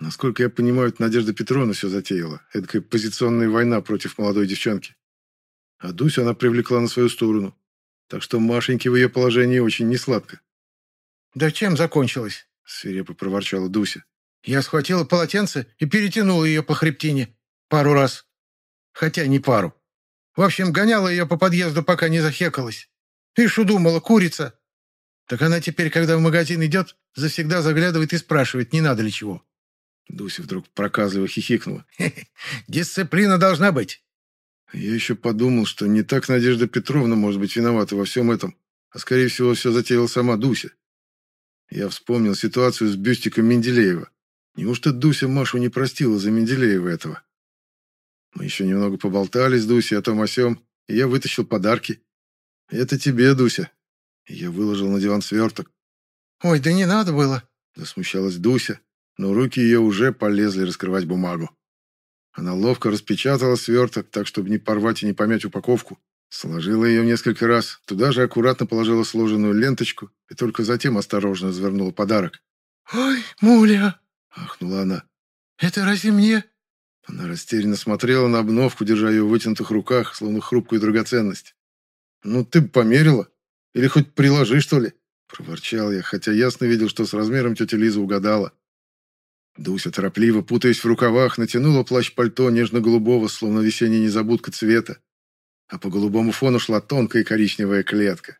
Насколько я понимаю, это Надежда Петровна все затеяла. Эдакая позиционная война против молодой девчонки. А Дусю она привлекла на свою сторону. Так что Машеньке в ее положении очень несладко. «Да чем закончилось?» – свирепо проворчала Дуся. «Я схватила полотенце и перетянула ее по хребтине. Пару раз. Хотя не пару. В общем, гоняла ее по подъезду, пока не захекалась. И что думала, курица? Так она теперь, когда в магазин идет, завсегда заглядывает и спрашивает, не надо ли чего. Дуся вдруг проказливо хихикнула. «Дисциплина должна быть». Я еще подумал, что не так Надежда Петровна может быть виновата во всем этом, а скорее всего все затеяла сама Дуся. Я вспомнил ситуацию с бюстиком Менделеева. Неужто Дуся Машу не простила за Менделеева этого? Мы еще немного поболтали с Дусей о том о сём, и я вытащил подарки. «Это тебе, Дуся». Я выложил на диван сверток. «Ой, да не надо было», — засмущалась Дуся, но руки ее уже полезли раскрывать бумагу. Она ловко распечатала сверток, так, чтобы не порвать и не помять упаковку. Сложила ее несколько раз, туда же аккуратно положила сложенную ленточку и только затем осторожно развернула подарок. «Ой, Муля!» — ахнула она. «Это разве мне?» Она растерянно смотрела на обновку, держа ее в вытянутых руках, словно хрупкую драгоценность. «Ну, ты бы померила? Или хоть приложи, что ли?» Проворчал я, хотя ясно видел, что с размером тетя Лиза угадала. Дуся торопливо, путаясь в рукавах, натянула плащ-пальто нежно-голубого, словно весенняя незабудка цвета. А по голубому фону шла тонкая коричневая клетка.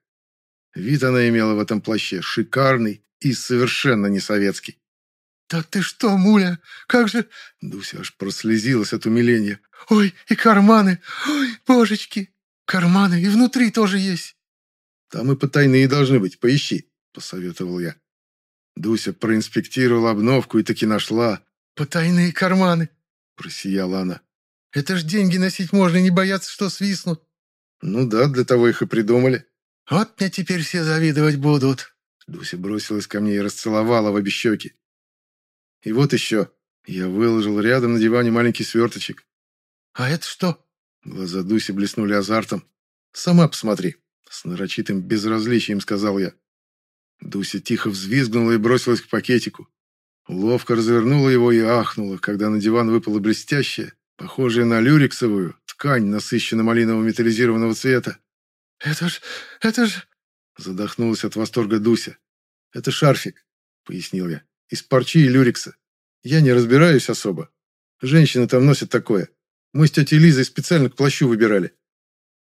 Вид она имела в этом плаще шикарный и совершенно не советский. «Да ты что, Муля, как же...» Дуся аж прослезилась от умиления. «Ой, и карманы! Ой, божечки! Карманы и внутри тоже есть!» «Там и потайные должны быть, поищи», — посоветовал я. Дуся проинспектировала обновку и таки нашла. «Потайные карманы!» — просияла она. «Это ж деньги носить можно, не бояться, что свистнут». «Ну да, для того их и придумали». «Вот мне теперь все завидовать будут». Дуся бросилась ко мне и расцеловала в обе щеки. И вот еще. Я выложил рядом на диване маленький сверточек. «А это что?» Глаза Дуси блеснули азартом. «Сама посмотри», — с нарочитым безразличием сказал я. Дуся тихо взвизгнула и бросилась к пакетику. Ловко развернула его и ахнула, когда на диван выпала блестящая, похожая на люрексовую, ткань насыщенно-малинового металлизированного цвета. «Это ж... это ж...» Задохнулась от восторга Дуся. «Это шарфик», — пояснил я, — «из парчи и люрекса. Я не разбираюсь особо. Женщины там носят такое. Мы с тетей Лизой специально к плащу выбирали».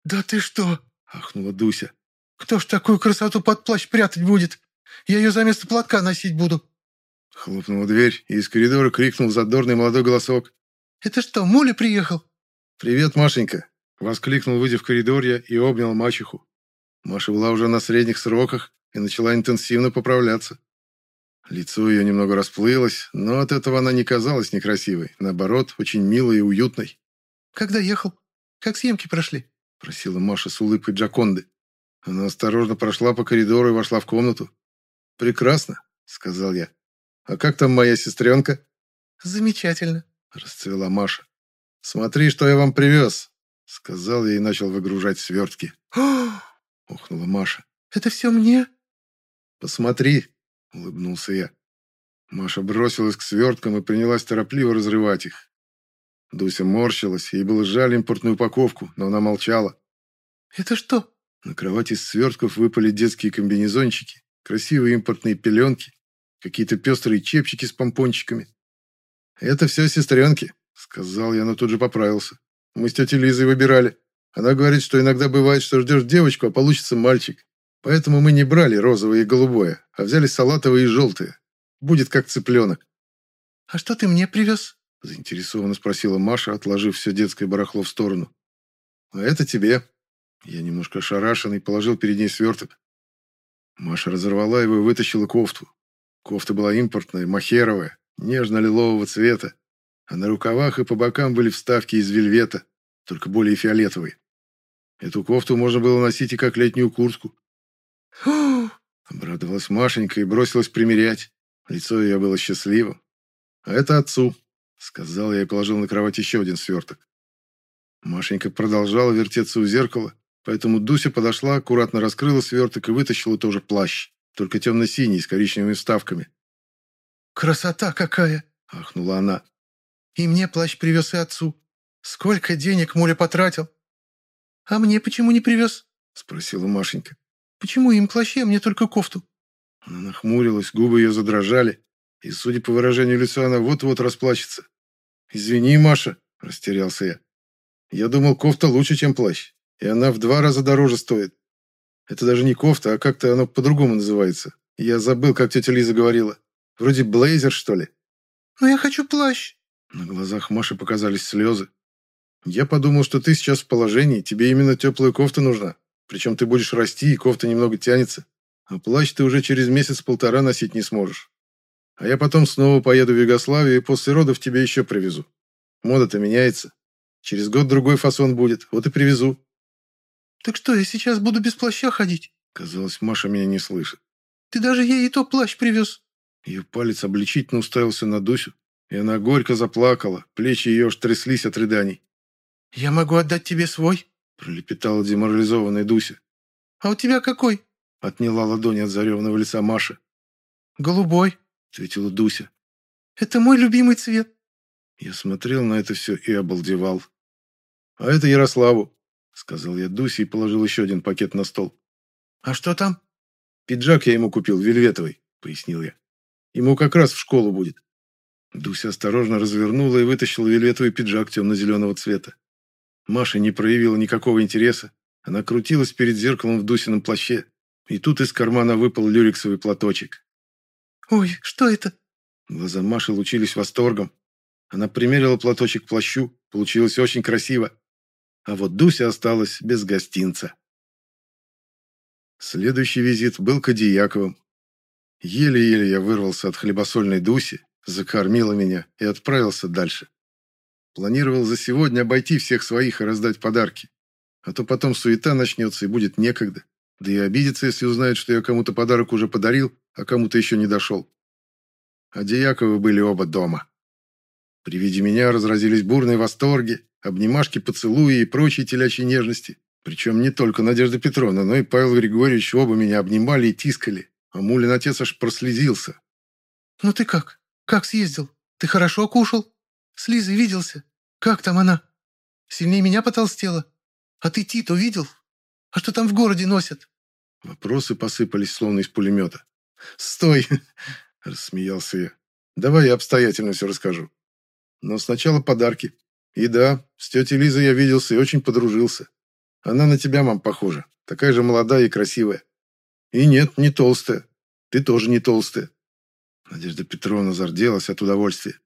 «Да ты что?» — ахнула Дуся. «Кто ж такую красоту под плащ прятать будет? Я ее за место платка носить буду». Хлопнула дверь, и из коридора крикнул задорный молодой голосок. «Это что, Муля приехал?» «Привет, Машенька!» — воскликнул, выйдя в коридор я и обнял мачеху. Маша была уже на средних сроках и начала интенсивно поправляться. Лицо ее немного расплылось, но от этого она не казалась некрасивой. Наоборот, очень милой и уютной. «Когда ехал? Как съемки прошли?» — просила Маша с улыбкой Джаконды. Она осторожно прошла по коридору и вошла в комнату. «Прекрасно», — сказал я. «А как там моя сестренка?» «Замечательно», — расцвела Маша. «Смотри, что я вам привез», — сказал я и начал выгружать свертки. Охнула Маша. «Это все мне?» «Посмотри», — улыбнулся я. Маша бросилась к сверткам и принялась торопливо разрывать их. Дуся морщилась, ей было жаль импортную упаковку, но она молчала. «Это что?» На кровати из свертков выпали детские комбинезончики, красивые импортные пеленки, какие-то пестрые чепчики с помпончиками. «Это все сестренки», — сказал я, но тут же поправился. «Мы с тетей Лизой выбирали. Она говорит, что иногда бывает, что ждешь девочку, а получится мальчик. Поэтому мы не брали розовое и голубое, а взяли салатовое и желтое. Будет как цыпленок». «А что ты мне привез?» — заинтересованно спросила Маша, отложив все детское барахло в сторону. «А это тебе». Я немножко ошарашенный положил перед ней сверток. Маша разорвала его и вытащила кофту. Кофта была импортная, махеровая, нежно-лилового цвета, а на рукавах и по бокам были вставки из вельвета, только более фиолетовые. Эту кофту можно было носить и как летнюю куртку. Обрадовалась Машенька и бросилась примерять. Лицо ее было счастливым. «А это отцу», — сказал я и положил на кровать еще один сверток. Машенька продолжала вертеться у зеркала, поэтому Дуся подошла, аккуратно раскрыла сверток и вытащила тоже плащ, только темно-синий, с коричневыми вставками. «Красота какая!» — ахнула она. «И мне плащ привез и отцу. Сколько денег Муля потратил!» «А мне почему не привез?» — спросила Машенька. «Почему им плащи, а мне только кофту?» Она нахмурилась, губы ее задрожали, и, судя по выражению лица, она вот-вот расплачется. «Извини, Маша», — растерялся я. «Я думал, кофта лучше, чем плащ, и она в два раза дороже стоит. Это даже не кофта, а как-то оно по-другому называется. Я забыл, как тетя Лиза говорила. Вроде блейзер, что ли?» «Но я хочу плащ». На глазах Маши показались слезы. «Я подумал, что ты сейчас в положении, тебе именно теплая кофта нужна. Причем ты будешь расти, и кофта немного тянется. А плащ ты уже через месяц-полтора носить не сможешь. А я потом снова поеду в Югославию и после родов тебе еще привезу. Мода-то меняется. Через год другой фасон будет, вот и привезу». «Так что, я сейчас буду без плаща ходить?» Казалось, Маша меня не слышит. «Ты даже ей и то плащ привез». Ее палец обличительно уставился на Дусю, и она горько заплакала, плечи ее аж тряслись от рыданий. «Я могу отдать тебе свой?» пролепетала деморализованная Дуся. «А у тебя какой?» Отняла ладони от зареванного лица Маши. «Голубой», — ответила Дуся. «Это мой любимый цвет». Я смотрел на это все и обалдевал. «А это Ярославу», — сказал я Дусе и положил еще один пакет на стол. «А что там?» «Пиджак я ему купил, вельветовый», — пояснил я. «Ему как раз в школу будет». Дуся осторожно развернула и вытащила вельветовый пиджак темно-зеленого цвета. Маша не проявила никакого интереса. Она крутилась перед зеркалом в Дусином плаще. И тут из кармана выпал люрексовый платочек. «Ой, что это?» Глаза Маши лучились восторгом. Она примерила платочек к плащу. Получилось очень красиво. А вот Дуся осталась без гостинца. Следующий визит был к Адияковым. Еле-еле я вырвался от хлебосольной Дуси, закормила меня и отправился дальше. Планировал за сегодня обойти всех своих и раздать подарки. А то потом суета начнется и будет некогда. Да и обидится, если узнают, что я кому-то подарок уже подарил, а кому-то еще не дошел. а Дьяковы были оба дома. При виде меня разразились бурные восторги, обнимашки, поцелуи и прочие телячьи нежности. Причем не только Надежда Петровна, но и Павел Григорьевич оба меня обнимали и тискали, а Мулин отец аж прослезился. «Ну ты как? Как съездил? Ты хорошо кушал? С Лизой виделся? Как там она? Сильнее меня потолстела? А ты Титу видел? А что там в городе носят?» Вопросы посыпались, словно из пулемета. «Стой!» – рассмеялся я. «Давай я обстоятельно все расскажу. Но сначала подарки. И да, с тетей Лизой я виделся и очень подружился. Она на тебя, мам, похожа. Такая же молодая и красивая. И нет, не толстая. Ты тоже не толстая. Надежда Петровна зарделась от удовольствия.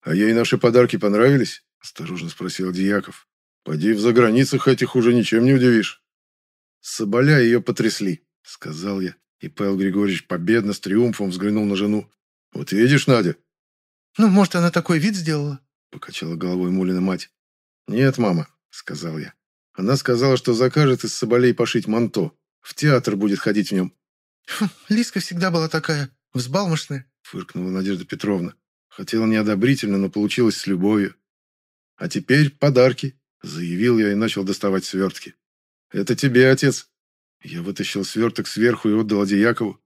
А ей наши подарки понравились? Осторожно спросил Дьяков. Поди в заграницах этих уже ничем не удивишь. Соболя ее потрясли, сказал я. И Павел Григорьевич победно, с триумфом взглянул на жену. «Вот видишь, Надя?» «Ну, может, она такой вид сделала?» Покачала головой Мулина мать. «Нет, мама», — сказал я. Она сказала, что закажет из соболей пошить манто. В театр будет ходить в нем. Фу, Лиска всегда была такая, взбалмошная, фыркнула Надежда Петровна. Хотела неодобрительно, но получилось с любовью. А теперь подарки, заявил я и начал доставать свертки. Это тебе, отец. Я вытащил сверток сверху и отдал Адиякову.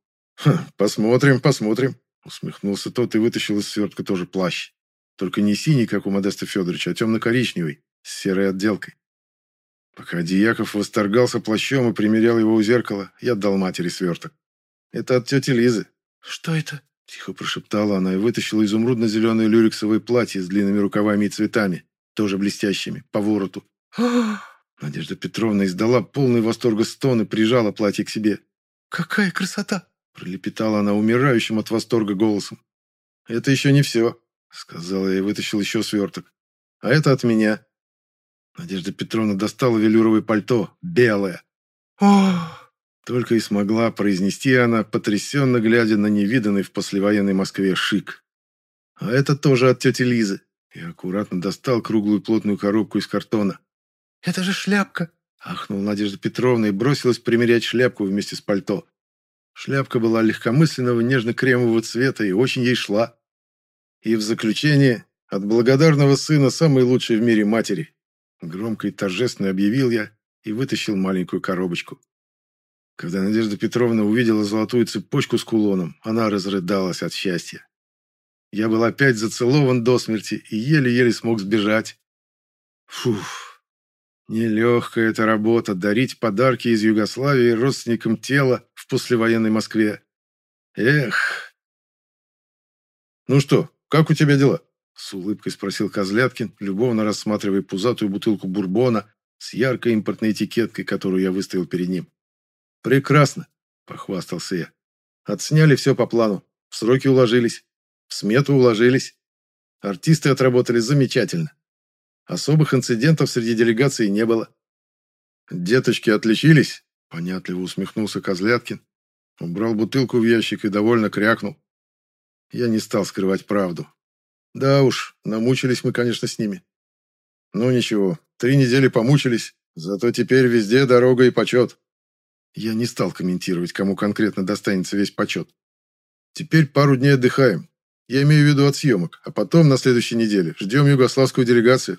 посмотрим, посмотрим, усмехнулся тот и вытащил из свертка тоже плащ. Только не синий, как у Модеста Федоровича, а темно-коричневый, с серой отделкой. Пока Дьяков восторгался плащом и примерял его у зеркала, я отдал матери сверток. «Это от тети Лизы». «Что это?» – тихо прошептала она и вытащила изумрудно-зеленое люрексовое платье с длинными рукавами и цветами, тоже блестящими, по вороту. Надежда Петровна издала полный восторга стон и прижала платье к себе. «Какая красота!» – пролепетала она умирающим от восторга голосом. «Это еще не все», – сказала я и вытащил еще сверток. «А это от меня. Надежда Петровна достала велюровое пальто, белое. Ох! Только и смогла произнести она, потрясенно глядя на невиданный в послевоенной Москве шик. А это тоже от тети Лизы. Я аккуратно достал круглую плотную коробку из картона. «Это же шляпка!» Ахнула Надежда Петровна и бросилась примерять шляпку вместе с пальто. Шляпка была легкомысленного нежно-кремового цвета и очень ей шла. И в заключение, от благодарного сына самой лучшей в мире матери, Громко и торжественно объявил я и вытащил маленькую коробочку. Когда Надежда Петровна увидела золотую цепочку с кулоном, она разрыдалась от счастья. Я был опять зацелован до смерти и еле-еле смог сбежать. Фух, нелегкая эта работа – дарить подарки из Югославии родственникам тела в послевоенной Москве. Эх! Ну что, как у тебя дела? С улыбкой спросил Козляткин, любовно рассматривая пузатую бутылку бурбона с яркой импортной этикеткой, которую я выставил перед ним. «Прекрасно», — похвастался я. «Отсняли все по плану, в сроки уложились, в смету уложились. Артисты отработали замечательно. Особых инцидентов среди делегации не было». «Деточки отличились?» — понятливо усмехнулся Козляткин. Убрал бутылку в ящик и довольно крякнул. Я не стал скрывать правду. Да уж, намучились мы, конечно, с ними. Ну ничего, три недели помучились, зато теперь везде дорога и почет. Я не стал комментировать, кому конкретно достанется весь почет. Теперь пару дней отдыхаем. Я имею в виду от съемок, а потом на следующей неделе ждем югославскую делегацию.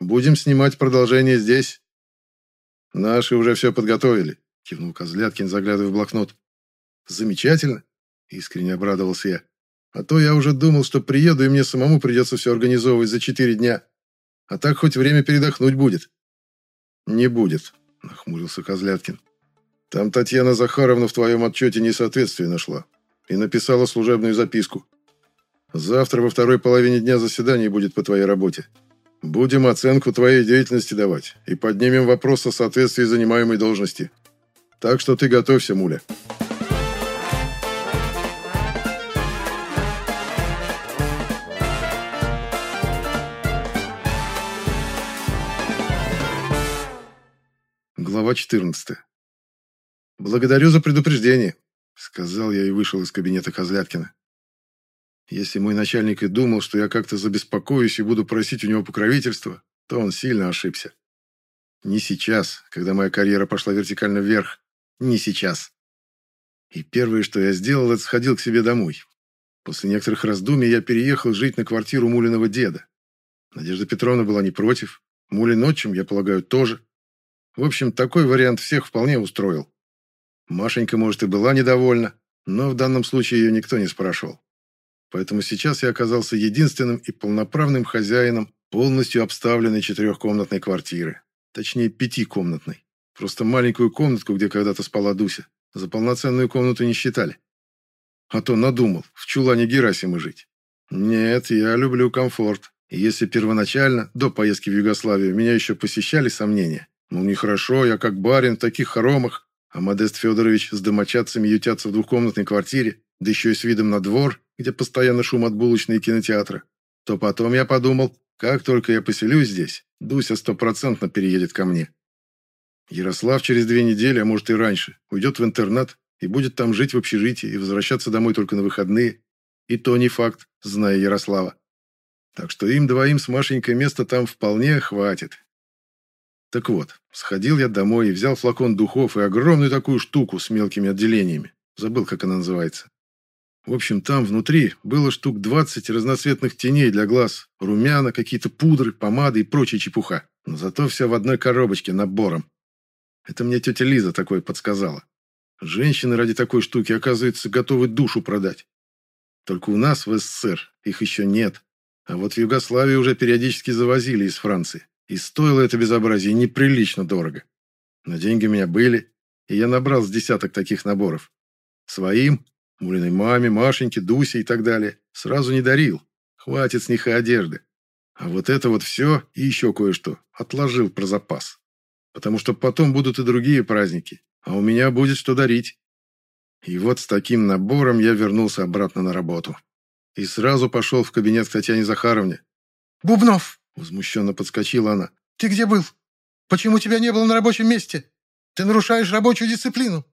Будем снимать продолжение здесь. Наши уже все подготовили, кивнул Козляткин, заглядывая в блокнот. Замечательно, искренне обрадовался я. А то я уже думал, что приеду, и мне самому придется все организовывать за четыре дня. А так хоть время передохнуть будет». «Не будет», — нахмурился Козляткин. «Там Татьяна Захаровна в твоем отчете несоответствие нашла и написала служебную записку. Завтра во второй половине дня заседание будет по твоей работе. Будем оценку твоей деятельности давать и поднимем вопрос о соответствии занимаемой должности. Так что ты готовься, Муля». Глава 14. «Благодарю за предупреждение», — сказал я и вышел из кабинета Козляткина. Если мой начальник и думал, что я как-то забеспокоюсь и буду просить у него покровительства, то он сильно ошибся. Не сейчас, когда моя карьера пошла вертикально вверх. Не сейчас. И первое, что я сделал, это сходил к себе домой. После некоторых раздумий я переехал жить на квартиру Мулиного деда. Надежда Петровна была не против. Мулин отчим, я полагаю, тоже. В общем, такой вариант всех вполне устроил. Машенька, может, и была недовольна, но в данном случае ее никто не спрашивал. Поэтому сейчас я оказался единственным и полноправным хозяином полностью обставленной четырехкомнатной квартиры. Точнее, пятикомнатной. Просто маленькую комнатку, где когда-то спала Дуся. За полноценную комнату не считали. А то надумал, в чулане Герасима жить. Нет, я люблю комфорт. И если первоначально, до поездки в Югославию, меня еще посещали сомнения, ну нехорошо, я как барин в таких хоромах, а Модест Федорович с домочадцами ютятся в двухкомнатной квартире, да еще и с видом на двор, где постоянно шум от булочной и кинотеатра, то потом я подумал, как только я поселюсь здесь, Дуся стопроцентно переедет ко мне. Ярослав через две недели, а может и раньше, уйдет в интернат и будет там жить в общежитии и возвращаться домой только на выходные. И то не факт, зная Ярослава. Так что им двоим с Машенькой места там вполне хватит. Так вот, сходил я домой и взял флакон духов и огромную такую штуку с мелкими отделениями. Забыл, как она называется. В общем, там внутри было штук 20 разноцветных теней для глаз, румяна, какие-то пудры, помады и прочая чепуха. Но зато все в одной коробочке набором. Это мне тетя Лиза такое подсказала. Женщины ради такой штуки, оказывается, готовы душу продать. Только у нас в СССР их еще нет. А вот в Югославии уже периодически завозили из Франции. И стоило это безобразие неприлично дорого. Но деньги у меня были, и я набрал с десяток таких наборов. Своим, Мулиной маме, Машеньке, Дусе и так далее. Сразу не дарил. Хватит с них и одежды. А вот это вот все и еще кое-что отложил про запас. Потому что потом будут и другие праздники, а у меня будет что дарить. И вот с таким набором я вернулся обратно на работу. И сразу пошел в кабинет к Татьяне Захаровне. «Бубнов!» – возмущенно подскочила она. «Ты где был? Почему тебя не было на рабочем месте? Ты нарушаешь рабочую дисциплину».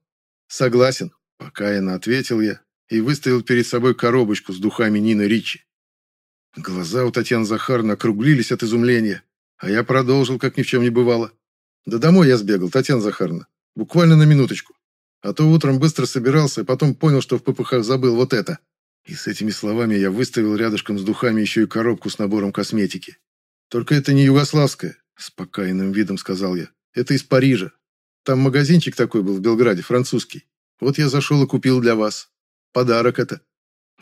«Согласен», – покаянно ответил я и выставил перед собой коробочку с духами Нины Ричи. Глаза у Татьяны Захаровны округлились от изумления, а я продолжил, как ни в чем не бывало. Да домой я сбегал, Татьяна Захаровна. Буквально на минуточку. А то утром быстро собирался, и потом понял, что в ППХ забыл вот это. И с этими словами я выставил рядышком с духами еще и коробку с набором косметики. «Только это не югославская», – спокойным видом сказал я. «Это из Парижа. Там магазинчик такой был в Белграде, французский. Вот я зашел и купил для вас. Подарок это».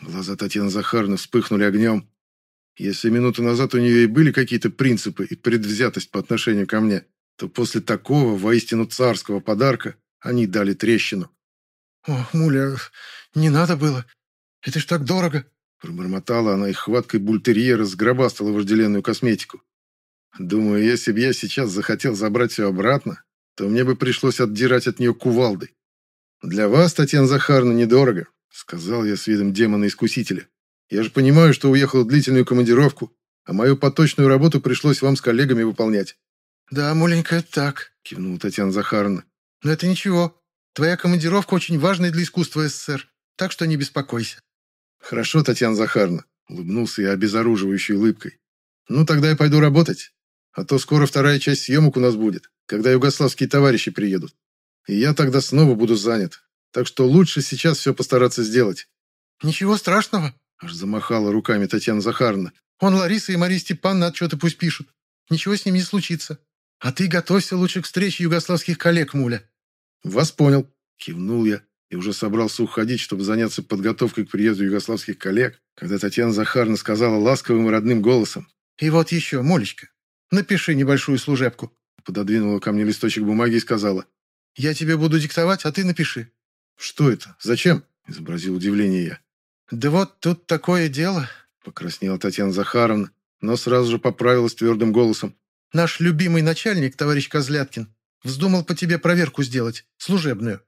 Глаза Татьяны Захаровны вспыхнули огнем. Если минуту назад у нее и были какие-то принципы и предвзятость по отношению ко мне, то после такого, воистину царского подарка, они дали трещину. «Ох, Муля, не надо было. Это ж так дорого!» Пробормотала она и хваткой бультерьера сгробастала вожделенную косметику. Думаю, если бы я сейчас захотел забрать все обратно, то мне бы пришлось отдирать от нее кувалдой. «Для вас, Татьяна Захаровна, недорого», — сказал я с видом демона-искусителя. «Я же понимаю, что уехал в длительную командировку, а мою поточную работу пришлось вам с коллегами выполнять». «Да, Муленька, это так», — кивнула Татьяна Захаровна. «Но это ничего. Твоя командировка очень важная для искусства СССР, так что не беспокойся». «Хорошо, Татьяна Захаровна», — улыбнулся я обезоруживающей улыбкой. «Ну, тогда я пойду работать. А то скоро вторая часть съемок у нас будет, когда югославские товарищи приедут. И я тогда снова буду занят. Так что лучше сейчас все постараться сделать». «Ничего страшного», — аж замахала руками Татьяна Захаровна. «Он Лариса и Мария Степановна отчеты пусть пишут. Ничего с ним не случится. А ты готовься лучше к встрече югославских коллег, Муля». «Вас понял», — кивнул я и уже собрался уходить, чтобы заняться подготовкой к приезду югославских коллег, когда Татьяна Захаровна сказала ласковым и родным голосом. «И вот еще, Молечка, напиши небольшую служебку». Пододвинула ко мне листочек бумаги и сказала. «Я тебе буду диктовать, а ты напиши». «Что это? Зачем?» – изобразил удивление я. «Да вот тут такое дело», – покраснела Татьяна Захаровна, но сразу же поправилась твердым голосом. «Наш любимый начальник, товарищ Козляткин, вздумал по тебе проверку сделать, служебную.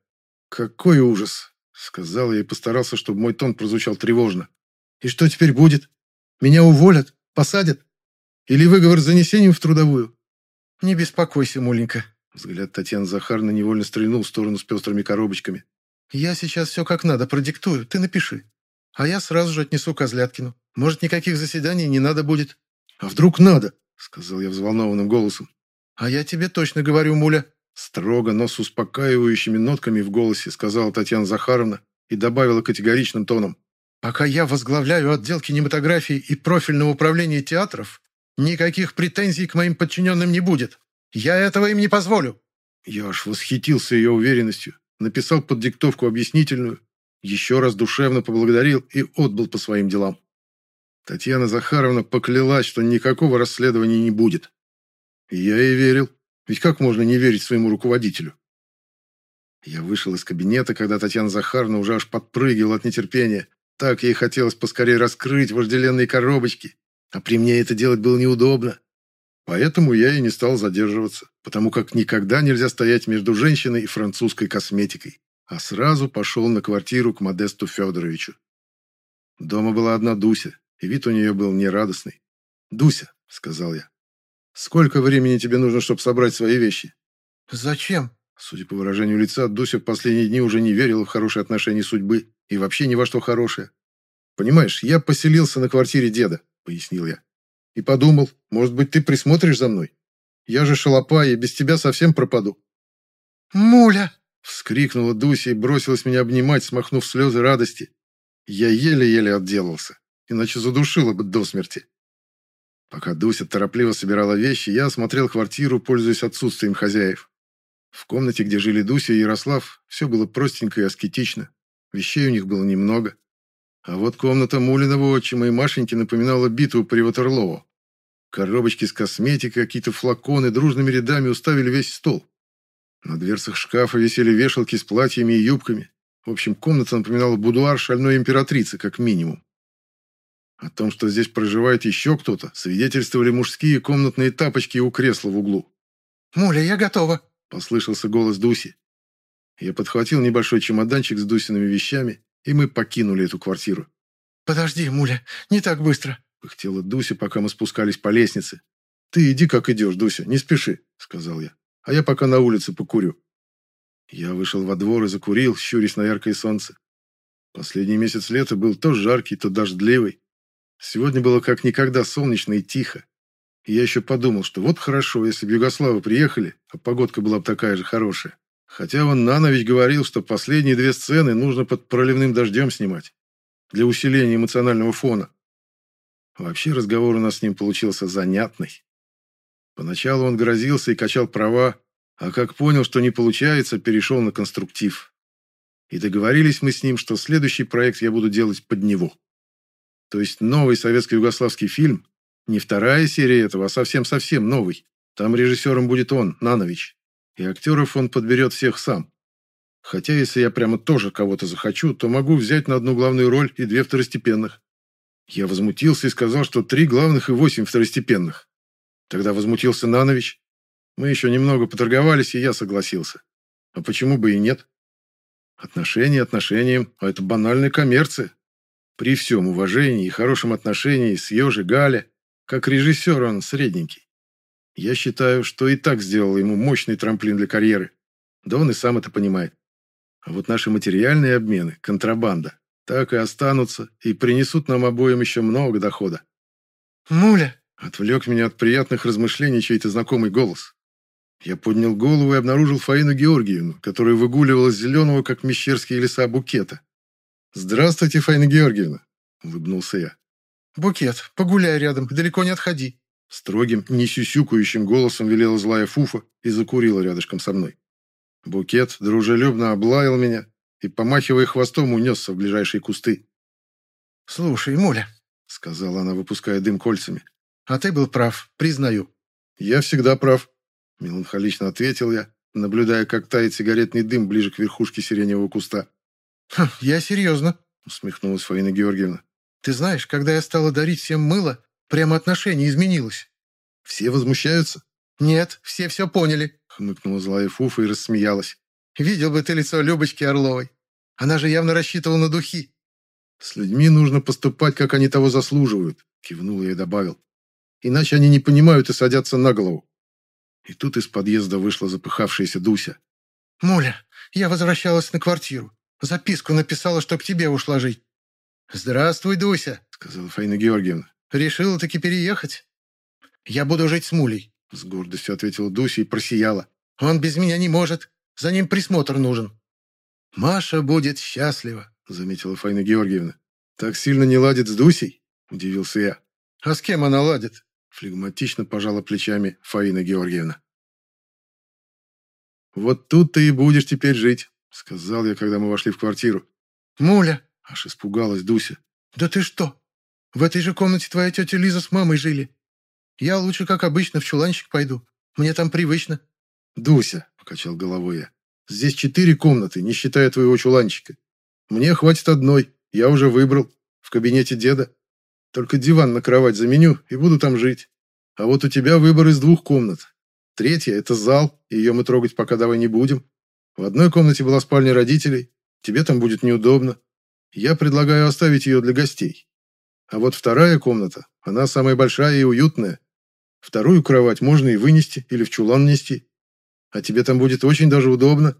«Какой ужас!» — сказал я и постарался, чтобы мой тон прозвучал тревожно. «И что теперь будет? Меня уволят? Посадят? Или выговор с занесением в трудовую?» «Не беспокойся, Муленька». Взгляд Татьяны Захаровны невольно стрельнул в сторону с пестрыми коробочками. «Я сейчас все как надо продиктую, ты напиши. А я сразу же отнесу Козляткину. Может, никаких заседаний не надо будет?» «А вдруг надо?» — сказал я взволнованным голосом. «А я тебе точно говорю, Муля. Строго, но с успокаивающими нотками в голосе сказала Татьяна Захаровна и добавила категоричным тоном. Пока я возглавляю отдел кинематографии и профильного управления театров, никаких претензий к моим подчиненным не будет. Я этого им не позволю». Я аж восхитился ее уверенностью, написал под диктовку объяснительную, еще раз душевно поблагодарил и отбыл по своим делам. Татьяна Захаровна поклялась, что никакого расследования не будет. И я ей верил. Ведь как можно не верить своему руководителю? Я вышел из кабинета, когда Татьяна Захаровна уже аж подпрыгивала от нетерпения. Так ей хотелось поскорее раскрыть вожделенные коробочки. А при мне это делать было неудобно. Поэтому я и не стал задерживаться, потому как никогда нельзя стоять между женщиной и французской косметикой, а сразу пошел на квартиру к Модесту Федоровичу. Дома была одна Дуся, и вид у нее был нерадостный. «Дуся», — сказал я, — «сколько времени тебе нужно, чтобы собрать свои вещи?» «Зачем?» Судя по выражению лица, Дуся в последние дни уже не верила в хорошие отношения судьбы и вообще ни во что хорошее. «Понимаешь, я поселился на квартире деда», — пояснил я. «И подумал, может быть, ты присмотришь за мной? Я же шалопа, и без тебя совсем пропаду». «Муля!» — вскрикнула Дуся и бросилась меня обнимать, смахнув слезы радости. Я еле-еле отделался, иначе задушила бы до смерти. Пока Дуся торопливо собирала вещи, я осмотрел квартиру, пользуясь отсутствием хозяев. В комнате, где жили Дуся и Ярослав, все было простенько и аскетично. Вещей у них было немного. А вот комната Мулиного отчима и Машеньки напоминала битву при Ватерлоо. Коробочки с косметикой, какие-то флаконы дружными рядами уставили весь стол. На дверцах шкафа висели вешалки с платьями и юбками. В общем, комната напоминала будуар шальной императрицы, как минимум. О том, что здесь проживает еще кто-то, свидетельствовали мужские комнатные тапочки у кресла в углу. «Муля, я готова!» Послышался голос Дуси. Я подхватил небольшой чемоданчик с Дусиными вещами, и мы покинули эту квартиру. «Подожди, Муля, не так быстро!» Пыхтела Дуся, пока мы спускались по лестнице. «Ты иди, как идешь, Дуся, не спеши», — сказал я. «А я пока на улице покурю». Я вышел во двор и закурил, щурясь на яркое солнце. Последний месяц лета был то жаркий, то дождливый. Сегодня было как никогда солнечно и тихо. И я еще подумал, что вот хорошо, если бы Югославы приехали, а погодка была бы такая же хорошая. Хотя он Нанович говорил, что последние две сцены нужно под проливным дождем снимать. Для усиления эмоционального фона. Вообще разговор у нас с ним получился занятный. Поначалу он грозился и качал права, а как понял, что не получается, перешел на конструктив. И договорились мы с ним, что следующий проект я буду делать под него. То есть новый советско-югославский фильм не вторая серия этого, а совсем-совсем новый. Там режиссером будет он, Нанович. И актеров он подберет всех сам. Хотя, если я прямо тоже кого-то захочу, то могу взять на одну главную роль и две второстепенных. Я возмутился и сказал, что три главных и восемь второстепенных. Тогда возмутился Нанович. Мы еще немного поторговались, и я согласился. А почему бы и нет? Отношения отношениям, а это банальная коммерция. При всем уважении и хорошем отношении с Ёжи Галя как режиссер он средненький. Я считаю, что и так сделал ему мощный трамплин для карьеры. Да он и сам это понимает. А вот наши материальные обмены, контрабанда, так и останутся и принесут нам обоим еще много дохода. «Муля!» — отвлек меня от приятных размышлений чей-то знакомый голос. Я поднял голову и обнаружил Фаину Георгиевну, которая выгуливала зеленого, как мещерские леса, букета. «Здравствуйте, Фаина Георгиевна!» — улыбнулся я. «Букет, погуляй рядом, далеко не отходи». Строгим, не сюсюкающим голосом велела злая Фуфа и закурила рядышком со мной. Букет дружелюбно облаял меня и, помахивая хвостом, унесся в ближайшие кусты. «Слушай, Муля», — сказала она, выпуская дым кольцами, — «а ты был прав, признаю». «Я всегда прав», — меланхолично ответил я, наблюдая, как тает сигаретный дым ближе к верхушке сиреневого куста. «Хм, «Я серьезно», — усмехнулась Фаина Георгиевна. Ты знаешь, когда я стала дарить всем мыло, прямо отношение изменилось. Все возмущаются? Нет, все все поняли. Хмыкнула злая Фуфа и рассмеялась. Видел бы ты лицо Любочки Орловой. Она же явно рассчитывала на духи. С людьми нужно поступать, как они того заслуживают, кивнул я и добавил. Иначе они не понимают и садятся на голову. И тут из подъезда вышла запыхавшаяся Дуся. «Муля, я возвращалась на квартиру. Записку написала, чтоб тебе ушла жить. «Здравствуй, Дуся», — сказала Фаина Георгиевна. «Решила таки переехать?» «Я буду жить с Мулей», — с гордостью ответила Дуся и просияла. «Он без меня не может. За ним присмотр нужен». «Маша будет счастлива», — заметила Фаина Георгиевна. Так сильно не ладит с Дусей? Удивился я. А с кем она ладит? Флегматично пожала плечами Фаина Георгиевна. «Вот тут ты и будешь теперь жить», — сказал я, когда мы вошли в квартиру. «Муля!» — аж испугалась Дуся. «Да ты что? В этой же комнате твоя тетя Лиза с мамой жили. Я лучше, как обычно, в чуланчик пойду. Мне там привычно». «Дуся», — покачал головой я, — «здесь четыре комнаты, не считая твоего чуланчика. Мне хватит одной, я уже выбрал, в кабинете деда. Только диван на кровать заменю и буду там жить. А вот у тебя выбор из двух комнат. Третья – это зал, ее мы трогать пока давай не будем. В одной комнате была спальня родителей, тебе там будет неудобно. Я предлагаю оставить ее для гостей. А вот вторая комната, она самая большая и уютная. Вторую кровать можно и вынести, или в чулан нести. А тебе там будет очень даже удобно.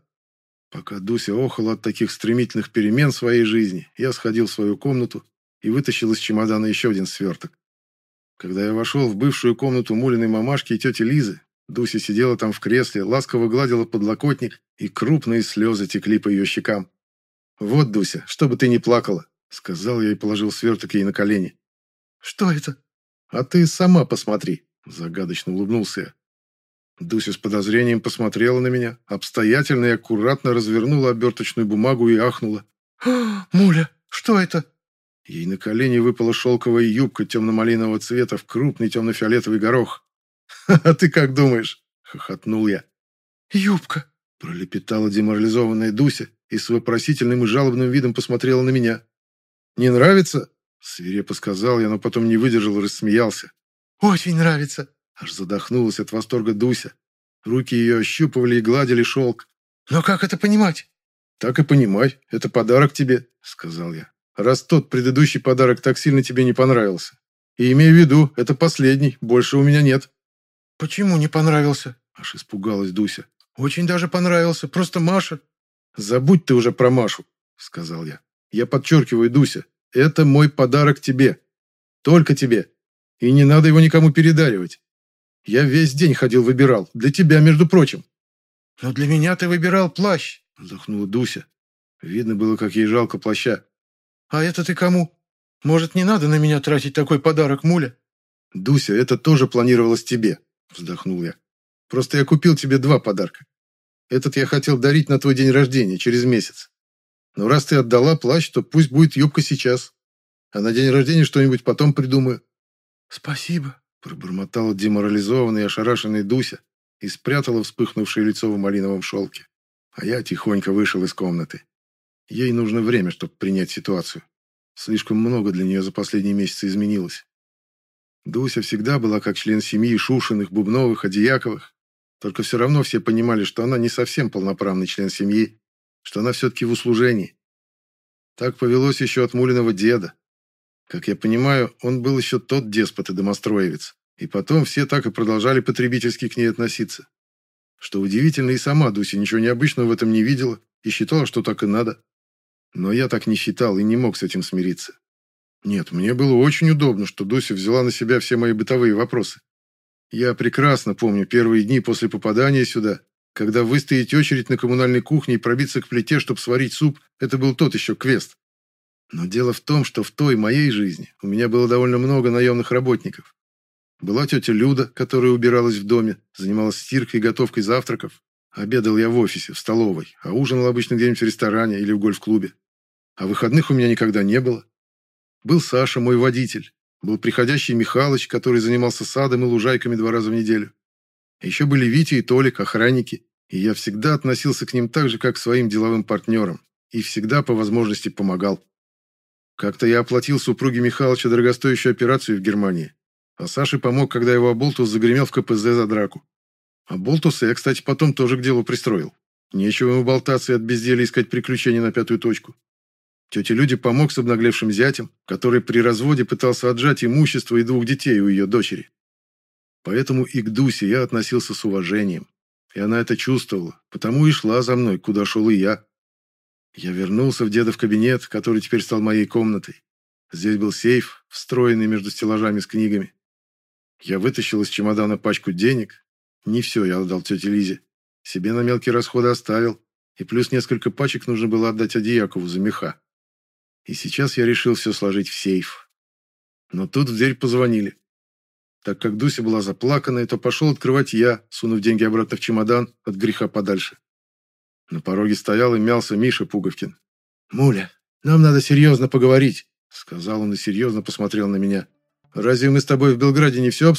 Пока Дуся охала от таких стремительных перемен в своей жизни, я сходил в свою комнату и вытащил из чемодана еще один сверток. Когда я вошел в бывшую комнату Мулиной мамашки и тети Лизы, Дуся сидела там в кресле, ласково гладила подлокотник, и крупные слезы текли по ее щекам. «Вот, Дуся, чтобы ты не плакала», — сказал я и положил сверток ей на колени. «Что это?» «А ты сама посмотри», — загадочно улыбнулся я. Дуся с подозрением посмотрела на меня, обстоятельно и аккуратно развернула оберточную бумагу и ахнула. «Муля, что это?» Ей на колени выпала шелковая юбка темно-малинового цвета в крупный темно-фиолетовый горох. «А ты как думаешь?» — хохотнул я. «Юбка!» — пролепетала деморализованная Дуся и с вопросительным и жалобным видом посмотрела на меня. «Не нравится?» — свирепо сказал я, но потом не выдержал и рассмеялся. «Очень нравится!» — аж задохнулась от восторга Дуся. Руки ее ощупывали и гладили шелк. «Но как это понимать?» «Так и понимай, это подарок тебе», — сказал я. «Раз тот предыдущий подарок так сильно тебе не понравился. И имей в виду, это последний, больше у меня нет». «Почему не понравился?» Аж испугалась Дуся. «Очень даже понравился, просто Маша». «Забудь ты уже про Машу», — сказал я. «Я подчеркиваю, Дуся, это мой подарок тебе. Только тебе. И не надо его никому передаривать. Я весь день ходил выбирал. Для тебя, между прочим». «Но для меня ты выбирал плащ», — вздохнула Дуся. Видно было, как ей жалко плаща. «А это ты кому? Может, не надо на меня тратить такой подарок, Муля?» «Дуся, это тоже планировалось тебе», Вздохнул я. Просто я купил тебе два подарка. Этот я хотел дарить на твой день рождения, через месяц. Но раз ты отдала плащ, то пусть будет юбка сейчас. А на день рождения что-нибудь потом придумаю. Спасибо, пробормотала деморализованная и ошарашенная Дуся и спрятала вспыхнувшее лицо в малиновом шелке. А я тихонько вышел из комнаты. Ей нужно время, чтобы принять ситуацию. Слишком много для нее за последние месяцы изменилось. Дуся всегда была как член семьи Шушиных, Бубновых, Одияковых. Только все равно все понимали, что она не совсем полноправный член семьи, что она все-таки в услужении. Так повелось еще от Мулиного деда. Как я понимаю, он был еще тот деспот и домостроевец. И потом все так и продолжали потребительски к ней относиться. Что удивительно, и сама Дуся ничего необычного в этом не видела и считала, что так и надо. Но я так не считал и не мог с этим смириться. Нет, мне было очень удобно, что Дуся взяла на себя все мои бытовые вопросы. Я прекрасно помню первые дни после попадания сюда, когда выстоять очередь на коммунальной кухне и пробиться к плите, чтобы сварить суп, это был тот еще квест. Но дело в том, что в той моей жизни у меня было довольно много наемных работников. Была тетя Люда, которая убиралась в доме, занималась стиркой и готовкой завтраков. Обедал я в офисе, в столовой, а ужинал обычно где-нибудь в ресторане или в гольф-клубе. А выходных у меня никогда не было. Был Саша, мой водитель. Был приходящий Михалыч, который занимался садом и лужайками два раза в неделю. еще были Витя и Толик, охранники. И я всегда относился к ним так же, как к своим деловым партнерам. И всегда по возможности помогал. Как-то я оплатил супруге Михалыча дорогостоящую операцию в Германии. А Саше помог, когда его Аболтус загремел в КПЗ за драку. А Болтуса я, кстати, потом тоже к делу пристроил. Нечего ему болтаться и от безделия искать приключения на пятую точку. Тетя Люди помог с обнаглевшим зятем, который при разводе пытался отжать имущество и двух детей у ее дочери. Поэтому и к Дусе я относился с уважением. И она это чувствовала, потому и шла за мной, куда шел и я. Я вернулся в дедов кабинет, который теперь стал моей комнатой. Здесь был сейф, встроенный между стеллажами с книгами. Я вытащил из чемодана пачку денег. Не все я отдал тете Лизе. Себе на мелкие расходы оставил. И плюс несколько пачек нужно было отдать Адиякову за меха. И сейчас я решил все сложить в сейф. Но тут в дверь позвонили. Так как Дуся была заплаканная, то пошел открывать я, сунув деньги обратно в чемодан, от греха подальше. На пороге стоял и мялся Миша Пуговкин. «Муля, нам надо серьезно поговорить», — сказал он и серьезно посмотрел на меня. «Разве мы с тобой в Белграде не все обсудили?»